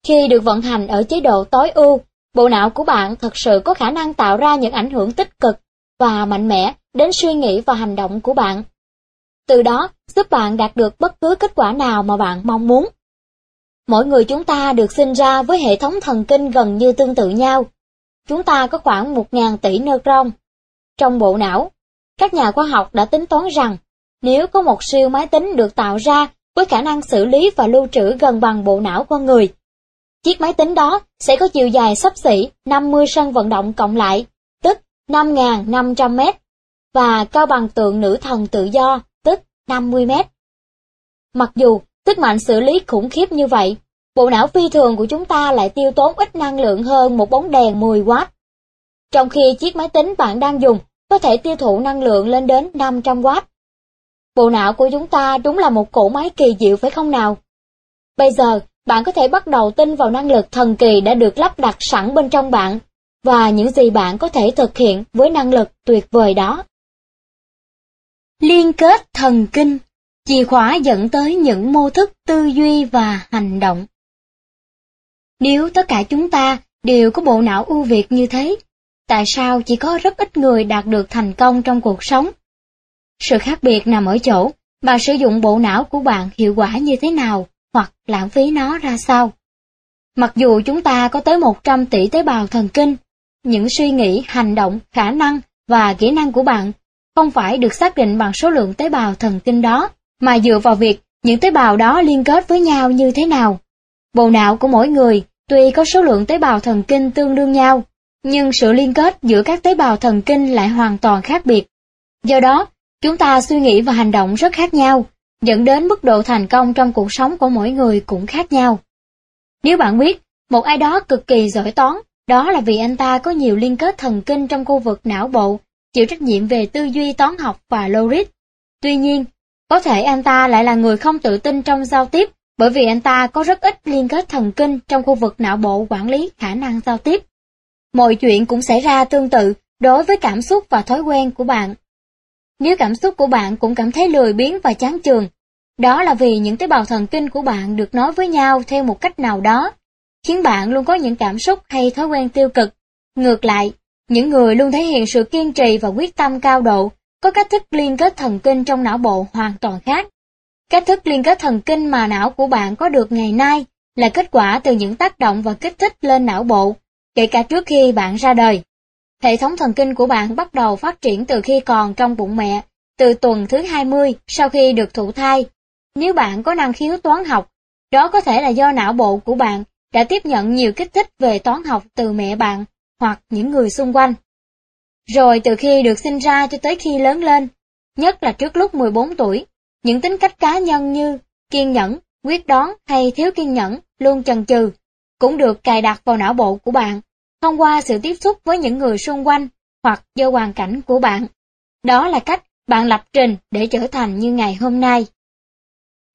Khi được vận hành ở chế độ tối ưu, bộ não của bạn thật sự có khả năng tạo ra những ảnh hưởng tích cực và mạnh mẽ đến suy nghĩ và hành động của bạn. Từ đó, giúp bạn đạt được bất cứ kết quả nào mà bạn mong muốn. Mỗi người chúng ta được sinh ra với hệ thống thần kinh gần như tương tự nhau. Chúng ta có khoảng 1.000 tỷ neuron trong bộ não. Các nhà khoa học đã tính toán rằng, nếu có một siêu máy tính được tạo ra với khả năng xử lý và lưu trữ gần bằng bộ não con người, chiếc máy tính đó sẽ có chiều dài sắp xỉ 50 sân vận động cộng lại, tức 5.500 mét, và cao bằng tượng nữ thần tự do, tức 50 mét. Mặc dù sức mạnh xử lý khủng khiếp như vậy, bộ não phi thường của chúng ta lại tiêu tốn ít năng lượng hơn một bóng đèn 10W. Trong khi chiếc máy tính bạn đang dùng có thể tiêu thụ năng lượng lên đến 500W. Bộ não của chúng ta đúng là một cỗ máy kỳ diệu phải không nào? Bây giờ, bạn có thể bắt đầu tin vào năng lực thần kỳ đã được lắp đặt sẵn bên trong bạn, và những gì bạn có thể thực hiện với năng lực tuyệt vời đó. Liên kết thần kinh, chìa khóa dẫn tới những mô thức tư duy và hành động. Nếu tất cả chúng ta đều có bộ não ưu việt như thế, tại sao chỉ có rất ít người đạt được thành công trong cuộc sống? Sự khác biệt nằm ở chỗ, bạn sử dụng bộ não của bạn hiệu quả như thế nào hoặc lãng phí nó ra sao. Mặc dù chúng ta có tới 100 tỷ tế bào thần kinh, những suy nghĩ, hành động, khả năng và kỹ năng của bạn không phải được xác định bằng số lượng tế bào thần kinh đó, mà dựa vào việc những tế bào đó liên kết với nhau như thế nào. Bộ não của mỗi người tuy có số lượng tế bào thần kinh tương đương nhau, nhưng sự liên kết giữa các tế bào thần kinh lại hoàn toàn khác biệt. Do đó, chúng ta suy nghĩ và hành động rất khác nhau, dẫn đến mức độ thành công trong cuộc sống của mỗi người cũng khác nhau. Nếu bạn biết, một ai đó cực kỳ giỏi toán, đó là vì anh ta có nhiều liên kết thần kinh trong khu vực não bộ, chịu trách nhiệm về tư duy toán học và logic. Tuy nhiên, có thể anh ta lại là người không tự tin trong giao tiếp, bởi vì anh ta có rất ít liên kết thần kinh trong khu vực não bộ quản lý khả năng giao tiếp. Mọi chuyện cũng xảy ra tương tự đối với cảm xúc và thói quen của bạn. Nếu cảm xúc của bạn cũng cảm thấy lười biếng và chán chường, đó là vì những tế bào thần kinh của bạn được nói với nhau theo một cách nào đó, khiến bạn luôn có những cảm xúc hay thói quen tiêu cực. Ngược lại, những người luôn thể hiện sự kiên trì và quyết tâm cao độ có cách thức liên kết thần kinh trong não bộ hoàn toàn khác. Cách thức liên kết thần kinh mà não của bạn có được ngày nay là kết quả từ những tác động và kích thích lên não bộ, kể cả trước khi bạn ra đời. Hệ thống thần kinh của bạn bắt đầu phát triển từ khi còn trong bụng mẹ, từ tuần thứ 20 sau khi được thụ thai. Nếu bạn có năng khiếu toán học, đó có thể là do não bộ của bạn đã tiếp nhận nhiều kích thích về toán học từ mẹ bạn hoặc những người xung quanh. Rồi từ khi được sinh ra cho tới khi lớn lên, nhất là trước lúc 14 tuổi, những tính cách cá nhân như kiên nhẫn, quyết đoán hay thiếu kiên nhẫn luôn chần chừ, cũng được cài đặt vào não bộ của bạn thông qua sự tiếp xúc với những người xung quanh hoặc do hoàn cảnh của bạn. Đó là cách bạn lập trình để trở thành như ngày hôm nay.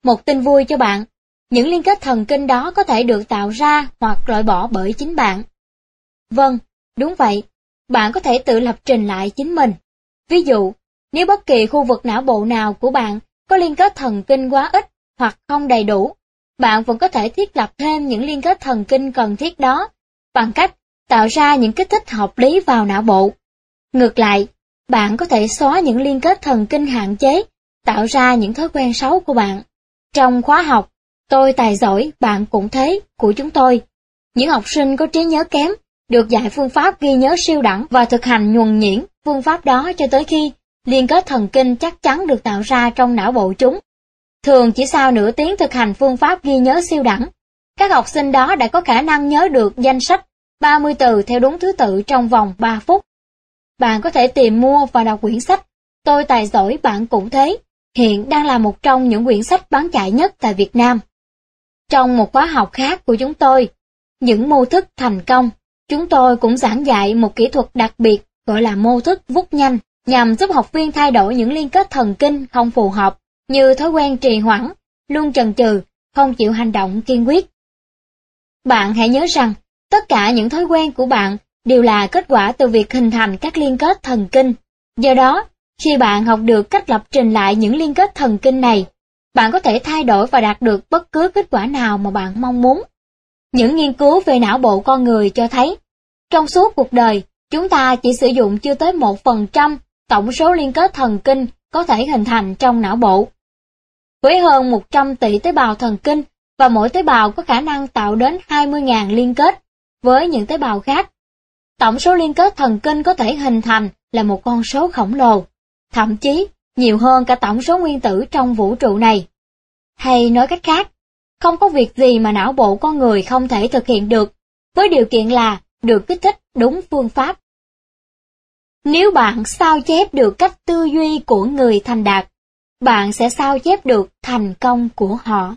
Một tin vui cho bạn, những liên kết thần kinh đó có thể được tạo ra hoặc loại bỏ bởi chính bạn. Vâng, đúng vậy, bạn có thể tự lập trình lại chính mình. Ví dụ, nếu bất kỳ khu vực não bộ nào của bạn có liên kết thần kinh quá ít hoặc không đầy đủ, bạn vẫn có thể thiết lập thêm những liên kết thần kinh cần thiết đó bằng cách tạo ra những kích thích hợp lý vào não bộ. Ngược lại, bạn có thể xóa những liên kết thần kinh hạn chế, tạo ra những thói quen xấu của bạn. Trong khóa học, tôi tài giỏi, bạn cũng thế, của chúng tôi. Những học sinh có trí nhớ kém, được dạy phương pháp ghi nhớ siêu đẳng và thực hành nhuần nhuyễn phương pháp đó cho tới khi liên kết thần kinh chắc chắn được tạo ra trong não bộ chúng. Thường chỉ sau nửa tiếng thực hành phương pháp ghi nhớ siêu đẳng, các học sinh đó đã có khả năng nhớ được danh sách 30 từ theo đúng thứ tự trong vòng 3 phút. Bạn có thể tìm mua và đọc quyển sách Tôi tài giỏi bạn cũng thế, hiện đang là một trong những quyển sách bán chạy nhất tại Việt Nam. Trong một khóa học khác của chúng tôi, những mô thức thành công, chúng tôi cũng giảng dạy một kỹ thuật đặc biệt gọi là mô thức vút nhanh, nhằm giúp học viên thay đổi những liên kết thần kinh không phù hợp, như thói quen trì hoãn, luôn chần chừ, không chịu hành động kiên quyết. Bạn hãy nhớ rằng, Tất cả những thói quen của bạn đều là kết quả từ việc hình thành các liên kết thần kinh. Do đó, khi bạn học được cách lập trình lại những liên kết thần kinh này, bạn có thể thay đổi và đạt được bất cứ kết quả nào mà bạn mong muốn. Những nghiên cứu về não bộ con người cho thấy, trong suốt cuộc đời, chúng ta chỉ sử dụng chưa tới 1% tổng số liên kết thần kinh có thể hình thành trong não bộ. Với hơn 100 tỷ tế bào thần kinh và mỗi tế bào có khả năng tạo đến 20.000 liên kết, với những tế bào khác. Tổng số liên kết thần kinh có thể hình thành là một con số khổng lồ, thậm chí nhiều hơn cả tổng số nguyên tử trong vũ trụ này. Hay nói cách khác, không có việc gì mà não bộ con người không thể thực hiện được, với điều kiện là được kích thích đúng phương pháp. Nếu bạn sao chép được cách tư duy của người thành đạt, bạn sẽ sao chép được thành công của họ.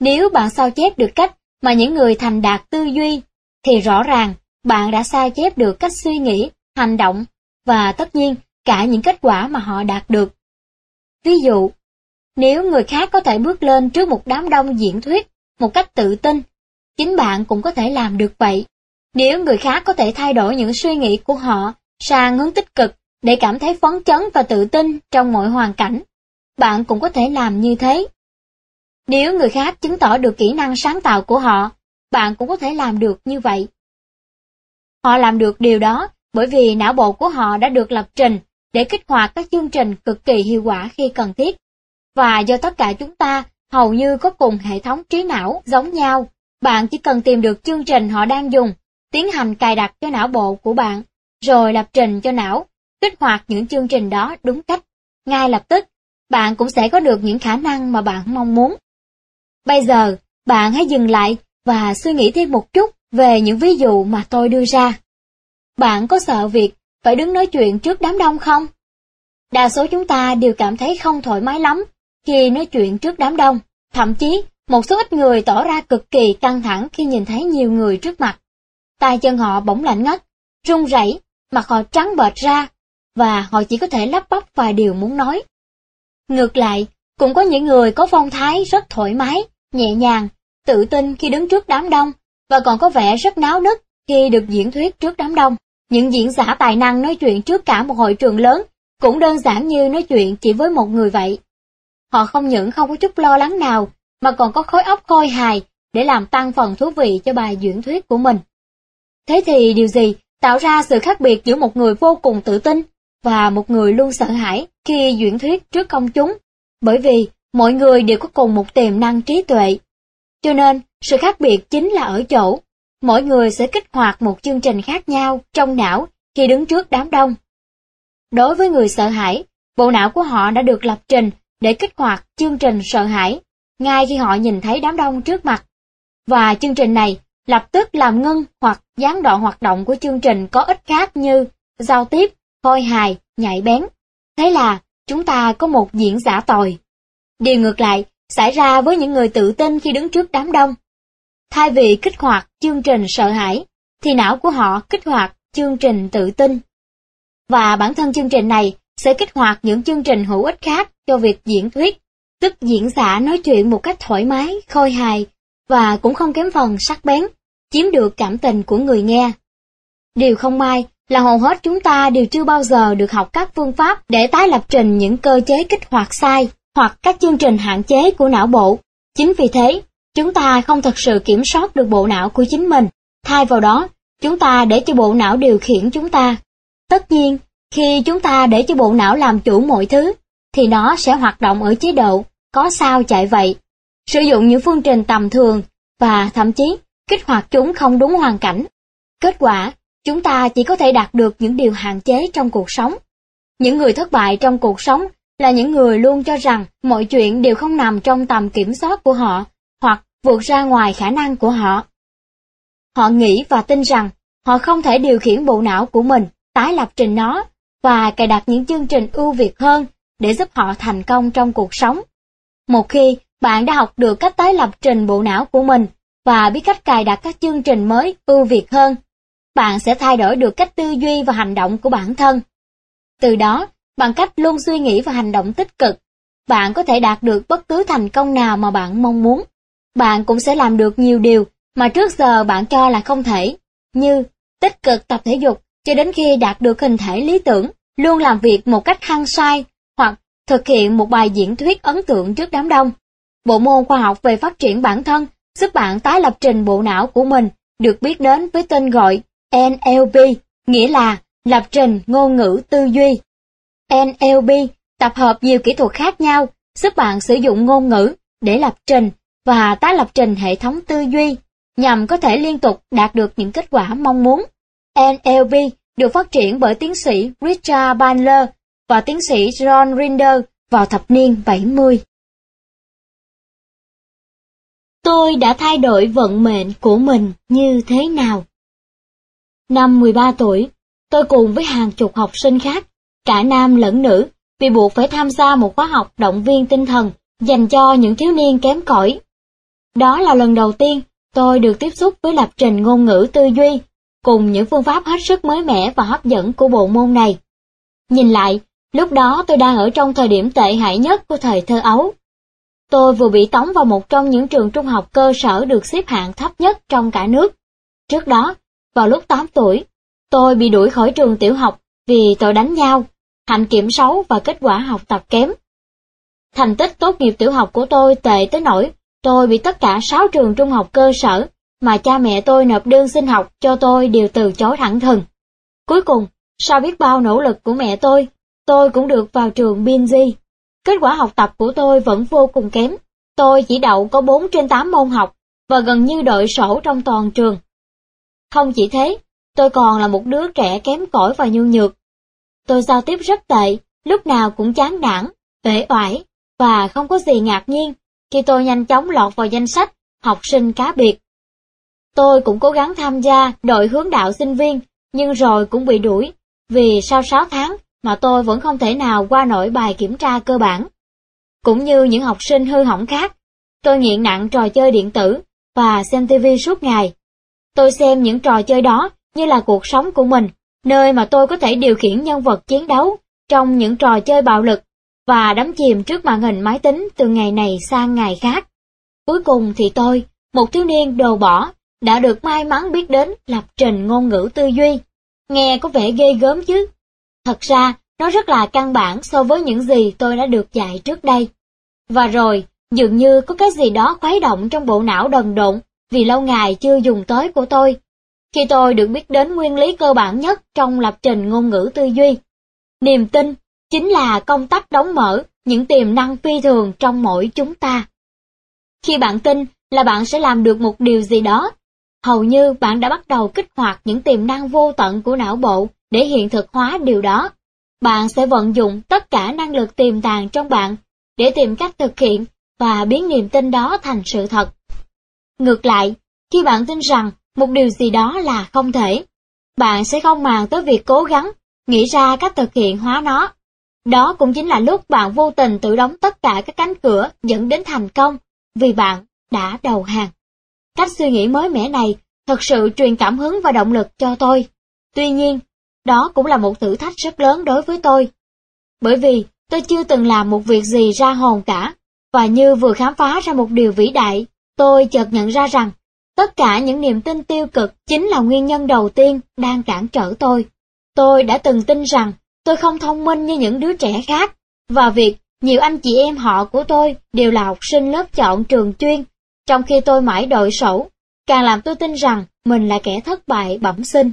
Nếu bạn sao chép được cách mà những người thành đạt tư duy, thì rõ ràng bạn đã sao chép được cách suy nghĩ, hành động và tất nhiên cả những kết quả mà họ đạt được. Ví dụ, nếu người khác có thể bước lên trước một đám đông diễn thuyết một cách tự tin, chính bạn cũng có thể làm được vậy. Nếu người khác có thể thay đổi những suy nghĩ của họ sang hướng tích cực để cảm thấy phấn chấn và tự tin trong mọi hoàn cảnh, bạn cũng có thể làm như thế. Nếu người khác chứng tỏ được kỹ năng sáng tạo của họ, bạn cũng có thể làm được như vậy. Họ làm được điều đó bởi vì não bộ của họ đã được lập trình để kích hoạt các chương trình cực kỳ hiệu quả khi cần thiết. Và do tất cả chúng ta hầu như có cùng hệ thống trí não giống nhau, bạn chỉ cần tìm được chương trình họ đang dùng, tiến hành cài đặt cho não bộ của bạn, rồi lập trình cho não, kích hoạt những chương trình đó đúng cách. Ngay lập tức, bạn cũng sẽ có được những khả năng mà bạn mong muốn. Bây giờ, bạn hãy dừng lại và suy nghĩ thêm một chút về những ví dụ mà tôi đưa ra. Bạn có sợ việc phải đứng nói chuyện trước đám đông không? Đa số chúng ta đều cảm thấy không thoải mái lắm khi nói chuyện trước đám đông. Thậm chí, một số ít người tỏ ra cực kỳ căng thẳng khi nhìn thấy nhiều người trước mặt. tay chân họ bỗng lạnh ngắt, run rẩy, mặt họ trắng bệch ra, và họ chỉ có thể lắp bắp vài điều muốn nói. Ngược lại, cũng có những người có phong thái rất thoải mái, nhẹ nhàng, tự tin khi đứng trước đám đông, và còn có vẻ rất náo nức khi được diễn thuyết trước đám đông. Những diễn giả tài năng nói chuyện trước cả một hội trường lớn cũng đơn giản như nói chuyện chỉ với một người vậy. Họ không những không có chút lo lắng nào, mà còn có khối óc khôi hài để làm tăng phần thú vị cho bài diễn thuyết của mình. Thế thì điều gì tạo ra sự khác biệt giữa một người vô cùng tự tin và một người luôn sợ hãi khi diễn thuyết trước công chúng? Bởi vì mọi người đều có cùng một tiềm năng trí tuệ. Cho nên, sự khác biệt chính là ở chỗ, mỗi người sẽ kích hoạt một chương trình khác nhau trong não khi đứng trước đám đông. Đối với người sợ hãi, bộ não của họ đã được lập trình để kích hoạt chương trình sợ hãi ngay khi họ nhìn thấy đám đông trước mặt. Và chương trình này lập tức làm ngưng hoặc gián đoạn hoạt động của chương trình có ích khác như giao tiếp, khôi hài, nhạy bén. Thế là chúng ta có một diễn giả tồi. Điều ngược lại xảy ra với những người tự tin khi đứng trước đám đông. Thay vì kích hoạt chương trình sợ hãi, thì não của họ kích hoạt chương trình tự tin. Và bản thân chương trình này sẽ kích hoạt những chương trình hữu ích khác cho việc diễn thuyết, tức diễn giả nói chuyện một cách thoải mái, khôi hài, và cũng không kém phần sắc bén, chiếm được cảm tình của người nghe. Điều không may là hầu hết chúng ta đều chưa bao giờ được học các phương pháp để tái lập trình những cơ chế kích hoạt sai hoặc các chương trình hạn chế của não bộ. Chính vì thế, chúng ta không thật sự kiểm soát được bộ não của chính mình. Thay vào đó, chúng ta để cho bộ não điều khiển chúng ta. Tất nhiên, khi chúng ta để cho bộ não làm chủ mọi thứ, thì nó sẽ hoạt động ở chế độ có sao chạy vậy. Sử dụng những phương trình tầm thường và thậm chí kích hoạt chúng không đúng hoàn cảnh. Kết quả, chúng ta chỉ có thể đạt được những điều hạn chế trong cuộc sống. Những người thất bại trong cuộc sống là những người luôn cho rằng mọi chuyện đều không nằm trong tầm kiểm soát của họ hoặc vượt ra ngoài khả năng của họ. Họ nghĩ và tin rằng họ không thể điều khiển bộ não của mình, tái lập trình nó và cài đặt những chương trình ưu việt hơn để giúp họ thành công trong cuộc sống. Một khi bạn đã học được cách tái lập trình bộ não của mình và biết cách cài đặt các chương trình mới ưu việt hơn, bạn sẽ thay đổi được cách tư duy và hành động của bản thân. Từ đó, bằng cách luôn suy nghĩ và hành động tích cực, bạn có thể đạt được bất cứ thành công nào mà bạn mong muốn. Bạn cũng sẽ làm được nhiều điều mà trước giờ bạn cho là không thể, như tích cực tập thể dục cho đến khi đạt được hình thể lý tưởng, luôn làm việc một cách hăng say hoặc thực hiện một bài diễn thuyết ấn tượng trước đám đông. Bộ môn khoa học về phát triển bản thân giúp bạn tái lập trình bộ não của mình, được biết đến với tên gọi NLP, nghĩa là lập trình ngôn ngữ tư duy. NLP tập hợp nhiều kỹ thuật khác nhau, giúp bạn sử dụng ngôn ngữ để lập trình và tái lập trình hệ thống tư duy, nhằm có thể liên tục đạt được những kết quả mong muốn. NLP được phát triển bởi tiến sĩ Richard Bandler và tiến sĩ John Rinder vào thập niên 70. Tôi đã thay đổi vận mệnh của mình như thế nào? Năm 13 tuổi, tôi cùng với hàng chục học sinh khác, cả nam lẫn nữ, bị buộc phải tham gia một khóa học động viên tinh thần dành cho những thiếu niên kém cỏi. Đó là lần đầu tiên tôi được tiếp xúc với lập trình ngôn ngữ tư duy, cùng những phương pháp hết sức mới mẻ và hấp dẫn của bộ môn này. Nhìn lại, lúc đó tôi đang ở trong thời điểm tệ hại nhất của thời thơ ấu. Tôi vừa bị tống vào một trong những trường trung học cơ sở được xếp hạng thấp nhất trong cả nước. Trước đó, vào lúc 8 tuổi, tôi bị đuổi khỏi trường tiểu học vì tội đánh nhau, hạnh kiểm xấu và kết quả học tập kém. Thành tích tốt nghiệp tiểu học của tôi tệ tới nỗi tôi bị tất cả 6 trường trung học cơ sở mà cha mẹ tôi nộp đơn xin học cho tôi đều từ chối thẳng thừng. Cuối cùng, sau biết bao nỗ lực của mẹ tôi, tôi cũng được vào trường Binzi. Kết quả học tập của tôi vẫn vô cùng kém. Tôi chỉ đậu có 4 trên 8 môn học và gần như đội sổ trong toàn trường. Không chỉ thế, tôi còn là một đứa trẻ kém cỏi và nhu nhược. Tôi giao tiếp rất tệ, lúc nào cũng chán nản, uể oải và không có gì ngạc nhiên khi tôi nhanh chóng lọt vào danh sách học sinh cá biệt. Tôi cũng cố gắng tham gia đội hướng đạo sinh viên, nhưng rồi cũng bị đuổi, vì sau 6 tháng mà tôi vẫn không thể nào qua nổi bài kiểm tra cơ bản. Cũng như những học sinh hư hỏng khác, tôi nghiện nặng trò chơi điện tử và xem TV suốt ngày. Tôi xem những trò chơi đó như là cuộc sống của mình, nơi mà tôi có thể điều khiển nhân vật chiến đấu trong những trò chơi bạo lực và đắm chìm trước màn hình máy tính từ ngày này sang ngày khác. Cuối cùng thì tôi, một thiếu niên đồ bỏ, đã được may mắn biết đến lập trình ngôn ngữ tư duy. Nghe có vẻ ghê gớm chứ. Thật ra, nó rất là căn bản so với những gì tôi đã được dạy trước đây. Và rồi, dường như có cái gì đó khuấy động trong bộ não đần độn vì lâu ngày chưa dùng tới của tôi. Khi tôi được biết đến nguyên lý cơ bản nhất trong lập trình ngôn ngữ tư duy, niềm tin chính là công tắc đóng mở những tiềm năng phi thường trong mỗi chúng ta. Khi bạn tin là bạn sẽ làm được một điều gì đó, hầu như bạn đã bắt đầu kích hoạt những tiềm năng vô tận của não bộ để hiện thực hóa điều đó. Bạn sẽ vận dụng tất cả năng lực tiềm tàng trong bạn để tìm cách thực hiện và biến niềm tin đó thành sự thật. Ngược lại, khi bạn tin rằng một điều gì đó là không thể, bạn sẽ không màng tới việc cố gắng, nghĩ ra cách thực hiện hóa nó. Đó cũng chính là lúc bạn vô tình tự đóng tất cả các cánh cửa dẫn đến thành công, vì bạn đã đầu hàng. Cách suy nghĩ mới mẻ này thật sự truyền cảm hứng và động lực cho tôi. Tuy nhiên, đó cũng là một thử thách rất lớn đối với tôi. Bởi vì tôi chưa từng làm một việc gì ra hồn cả, và như vừa khám phá ra một điều vĩ đại, tôi chợt nhận ra rằng tất cả những niềm tin tiêu cực chính là nguyên nhân đầu tiên đang cản trở tôi. Tôi đã từng tin rằng tôi không thông minh như những đứa trẻ khác, và việc nhiều anh chị em họ của tôi đều là học sinh lớp chọn trường chuyên, trong khi tôi mãi đội sổ, càng làm tôi tin rằng mình là kẻ thất bại bẩm sinh.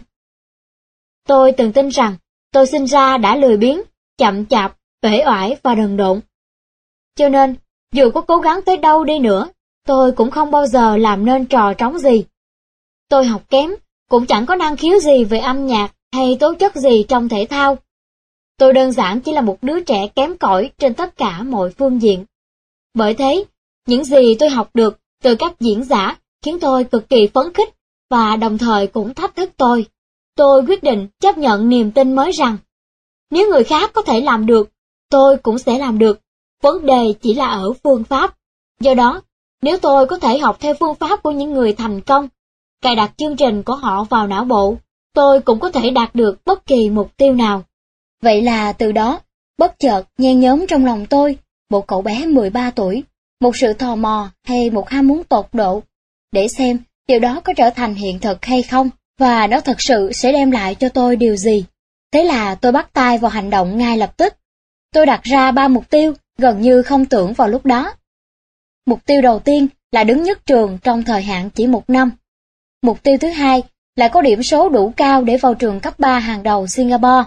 Tôi từng tin rằng tôi sinh ra đã lười biếng, chậm chạp, uể oải và đần độn. Cho nên, dù có cố gắng tới đâu đi nữa, tôi cũng không bao giờ làm nên trò trống gì. Tôi học kém, cũng chẳng có năng khiếu gì về âm nhạc hay tố chất gì trong thể thao. Tôi đơn giản chỉ là một đứa trẻ kém cỏi trên tất cả mọi phương diện. Bởi thế, những gì tôi học được từ các diễn giả khiến tôi cực kỳ phấn khích và đồng thời cũng thách thức tôi. Tôi quyết định chấp nhận niềm tin mới rằng nếu người khác có thể làm được, tôi cũng sẽ làm được. Vấn đề chỉ là ở phương pháp. Do đó, nếu tôi có thể học theo phương pháp của những người thành công, cài đặt chương trình của họ vào não bộ, tôi cũng có thể đạt được bất kỳ mục tiêu nào. Vậy là từ đó, bất chợt nhen nhóm trong lòng tôi, một cậu bé 13 tuổi, một sự tò mò hay một ham muốn tột độ, để xem điều đó có trở thành hiện thực hay không, và nó thật sự sẽ đem lại cho tôi điều gì. Thế là tôi bắt tay vào hành động ngay lập tức. Tôi đặt ra ba mục tiêu gần như không tưởng vào lúc đó. Mục tiêu đầu tiên là đứng nhất trường trong thời hạn chỉ một năm. Mục tiêu thứ hai là có điểm số đủ cao để vào trường cấp 3 hàng đầu Singapore.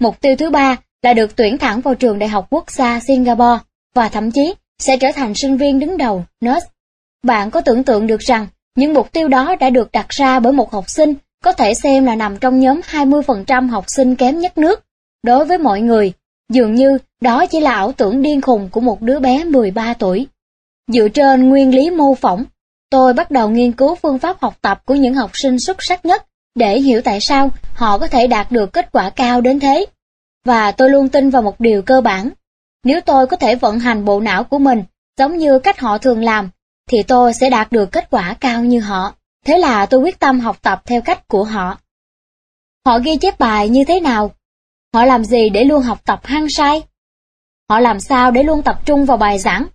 Mục tiêu thứ ba là được tuyển thẳng vào trường Đại học Quốc gia Singapore và thậm chí sẽ trở thành sinh viên đứng đầu NUS. Bạn có tưởng tượng được rằng những mục tiêu đó đã được đặt ra bởi một học sinh có thể xem là nằm trong nhóm 20% học sinh kém nhất nước. Đối với mọi người, dường như đó chỉ là ảo tưởng điên khùng của một đứa bé 13 tuổi. Dựa trên nguyên lý mô phỏng, tôi bắt đầu nghiên cứu phương pháp học tập của những học sinh xuất sắc nhất để hiểu tại sao họ có thể đạt được kết quả cao đến thế. Và tôi luôn tin vào một điều cơ bản. Nếu tôi có thể vận hành bộ não của mình giống như cách họ thường làm, thì tôi sẽ đạt được kết quả cao như họ. Thế là tôi quyết tâm học tập theo cách của họ. Họ ghi chép bài như thế nào? Họ làm gì để luôn học tập hăng say? Họ làm sao để luôn tập trung vào bài giảng?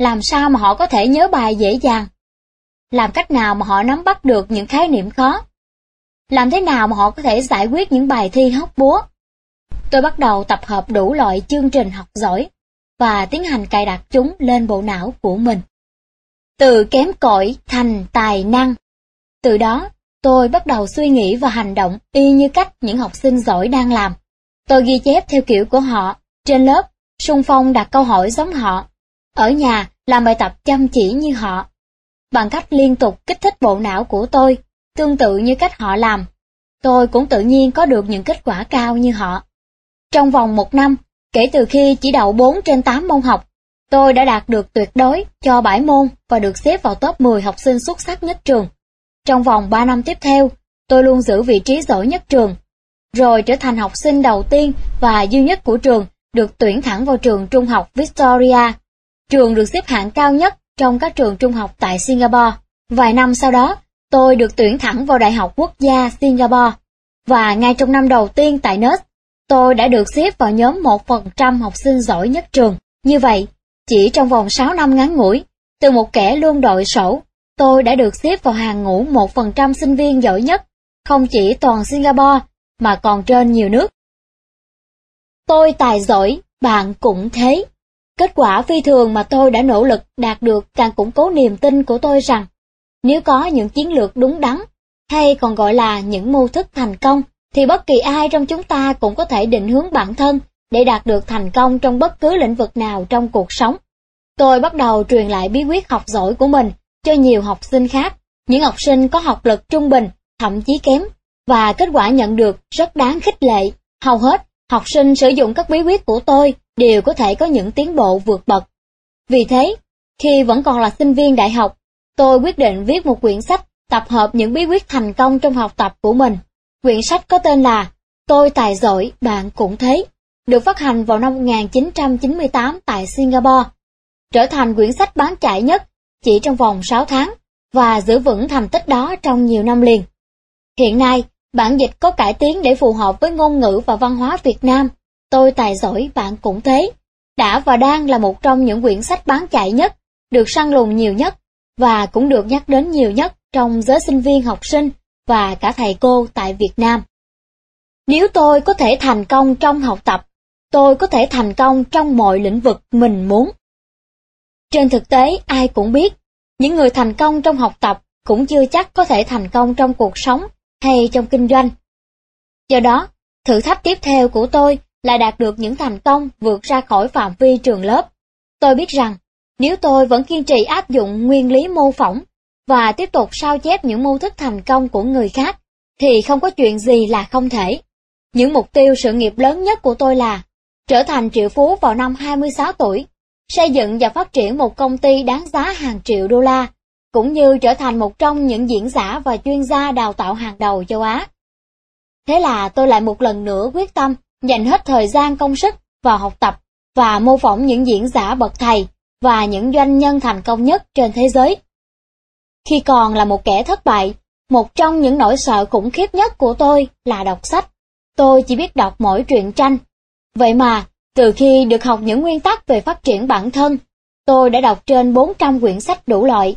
Làm sao mà họ có thể nhớ bài dễ dàng? Làm cách nào mà họ nắm bắt được những khái niệm khó? Làm thế nào mà họ có thể giải quyết những bài thi hóc búa? Tôi bắt đầu tập hợp đủ loại chương trình học giỏi và tiến hành cài đặt chúng lên bộ não của mình. Từ kém cỏi thành tài năng. Từ đó, tôi bắt đầu suy nghĩ và hành động y như cách những học sinh giỏi đang làm. Tôi ghi chép theo kiểu của họ, trên lớp, sung phong đặt câu hỏi giống họ, ở nhà làm bài tập chăm chỉ như họ. Bằng cách liên tục kích thích bộ não của tôi, tương tự như cách họ làm, tôi cũng tự nhiên có được những kết quả cao như họ. Trong vòng một năm, kể từ khi chỉ đậu 4 trên 8 môn học, tôi đã đạt được tuyệt đối cho 7 môn và được xếp vào top 10 học sinh xuất sắc nhất trường. Trong vòng 3 năm tiếp theo, tôi luôn giữ vị trí giỏi nhất trường, rồi trở thành học sinh đầu tiên và duy nhất của trường được tuyển thẳng vào trường trung học Victoria. Trường được xếp hạng cao nhất trong các trường trung học tại Singapore. Vài năm sau đó, tôi được tuyển thẳng vào Đại học Quốc gia Singapore. Và ngay trong năm đầu tiên tại NUS, tôi đã được xếp vào nhóm 1% học sinh giỏi nhất trường. Như vậy, chỉ trong vòng 6 năm ngắn ngủi, từ một kẻ luôn đội sổ, tôi đã được xếp vào hàng ngũ 1% sinh viên giỏi nhất, không chỉ toàn Singapore mà còn trên nhiều nước. Tôi tài giỏi, bạn cũng thế. Kết quả phi thường mà tôi đã nỗ lực đạt được càng củng cố niềm tin của tôi rằng, nếu có những chiến lược đúng đắn, hay còn gọi là những mô thức thành công, thì bất kỳ ai trong chúng ta cũng có thể định hướng bản thân để đạt được thành công trong bất cứ lĩnh vực nào trong cuộc sống. Tôi bắt đầu truyền lại bí quyết học giỏi của mình cho nhiều học sinh khác, những học sinh có học lực trung bình, thậm chí kém, và kết quả nhận được rất đáng khích lệ. Hầu hết, học sinh sử dụng các bí quyết của tôi đều có thể có những tiến bộ vượt bậc. Vì thế, khi vẫn còn là sinh viên đại học, tôi quyết định viết một quyển sách tập hợp những bí quyết thành công trong học tập của mình. Quyển sách có tên là Tôi tài giỏi, bạn cũng thế, được phát hành vào năm 1998 tại Singapore. Trở thành quyển sách bán chạy nhất chỉ trong vòng 6 tháng và giữ vững thành tích đó trong nhiều năm liền. Hiện nay, bản dịch có cải tiến để phù hợp với ngôn ngữ và văn hóa Việt Nam. Tôi tài giỏi, bạn cũng thế. Đã và đang là một trong những quyển sách bán chạy nhất, được săn lùng nhiều nhất, và cũng được nhắc đến nhiều nhất trong giới sinh viên học sinh và cả thầy cô tại Việt Nam. Nếu tôi có thể thành công trong học tập, tôi có thể thành công trong mọi lĩnh vực mình muốn. Trên thực tế, ai cũng biết, những người thành công trong học tập cũng chưa chắc có thể thành công trong cuộc sống hay trong kinh doanh. Do đó, thử thách tiếp theo của tôi là đạt được những thành công vượt ra khỏi phạm vi trường lớp. Tôi biết rằng, nếu tôi vẫn kiên trì áp dụng nguyên lý mô phỏng và tiếp tục sao chép những mô thức thành công của người khác, thì không có chuyện gì là không thể. Những mục tiêu sự nghiệp lớn nhất của tôi là trở thành triệu phú vào năm 26 tuổi, xây dựng và phát triển một công ty đáng giá hàng triệu đô la, cũng như trở thành một trong những diễn giả và chuyên gia đào tạo hàng đầu châu Á. Thế là tôi lại một lần nữa quyết tâm dành hết thời gian công sức vào học tập và mô phỏng những diễn giả bậc thầy và những doanh nhân thành công nhất trên thế giới. Khi còn là một kẻ thất bại, một trong những nỗi sợ khủng khiếp nhất của tôi là đọc sách. Tôi chỉ biết đọc mỗi truyện tranh. Vậy mà, từ khi được học những nguyên tắc về phát triển bản thân, tôi đã đọc trên 400 quyển sách đủ loại.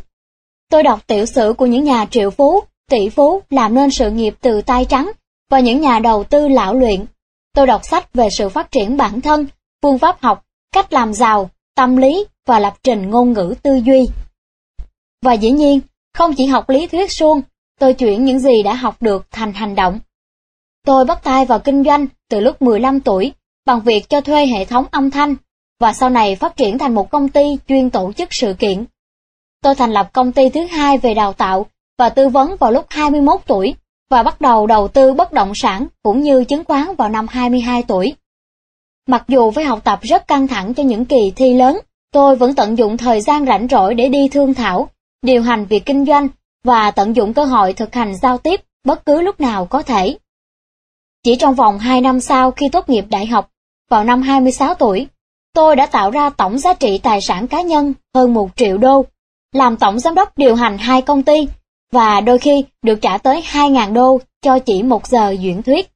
Tôi đọc tiểu sử của những nhà triệu phú, tỷ phú làm nên sự nghiệp từ tay trắng và những nhà đầu tư lão luyện. Tôi đọc sách về sự phát triển bản thân, phương pháp học, cách làm giàu, tâm lý và lập trình ngôn ngữ tư duy. Và dĩ nhiên, không chỉ học lý thuyết suông, tôi chuyển những gì đã học được thành hành động. Tôi bắt tay vào kinh doanh từ lúc 15 tuổi bằng việc cho thuê hệ thống âm thanh và sau này phát triển thành một công ty chuyên tổ chức sự kiện. Tôi thành lập công ty thứ hai về đào tạo và tư vấn vào lúc 21 tuổi và bắt đầu đầu tư bất động sản cũng như chứng khoán vào năm 22 tuổi. Mặc dù phải học tập rất căng thẳng cho những kỳ thi lớn, tôi vẫn tận dụng thời gian rảnh rỗi để đi thương thảo, điều hành việc kinh doanh và tận dụng cơ hội thực hành giao tiếp bất cứ lúc nào có thể. Chỉ trong vòng 2 năm sau khi tốt nghiệp đại học, vào năm 26 tuổi, tôi đã tạo ra tổng giá trị tài sản cá nhân hơn 1 triệu đô, làm tổng giám đốc điều hành hai công ty và đôi khi được trả tới 2.000 đô cho chỉ một giờ diễn thuyết.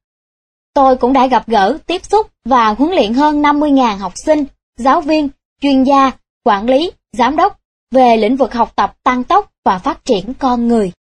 Tôi cũng đã gặp gỡ, tiếp xúc và huấn luyện hơn 50.000 học sinh, giáo viên, chuyên gia, quản lý, giám đốc về lĩnh vực học tập tăng tốc và phát triển con người.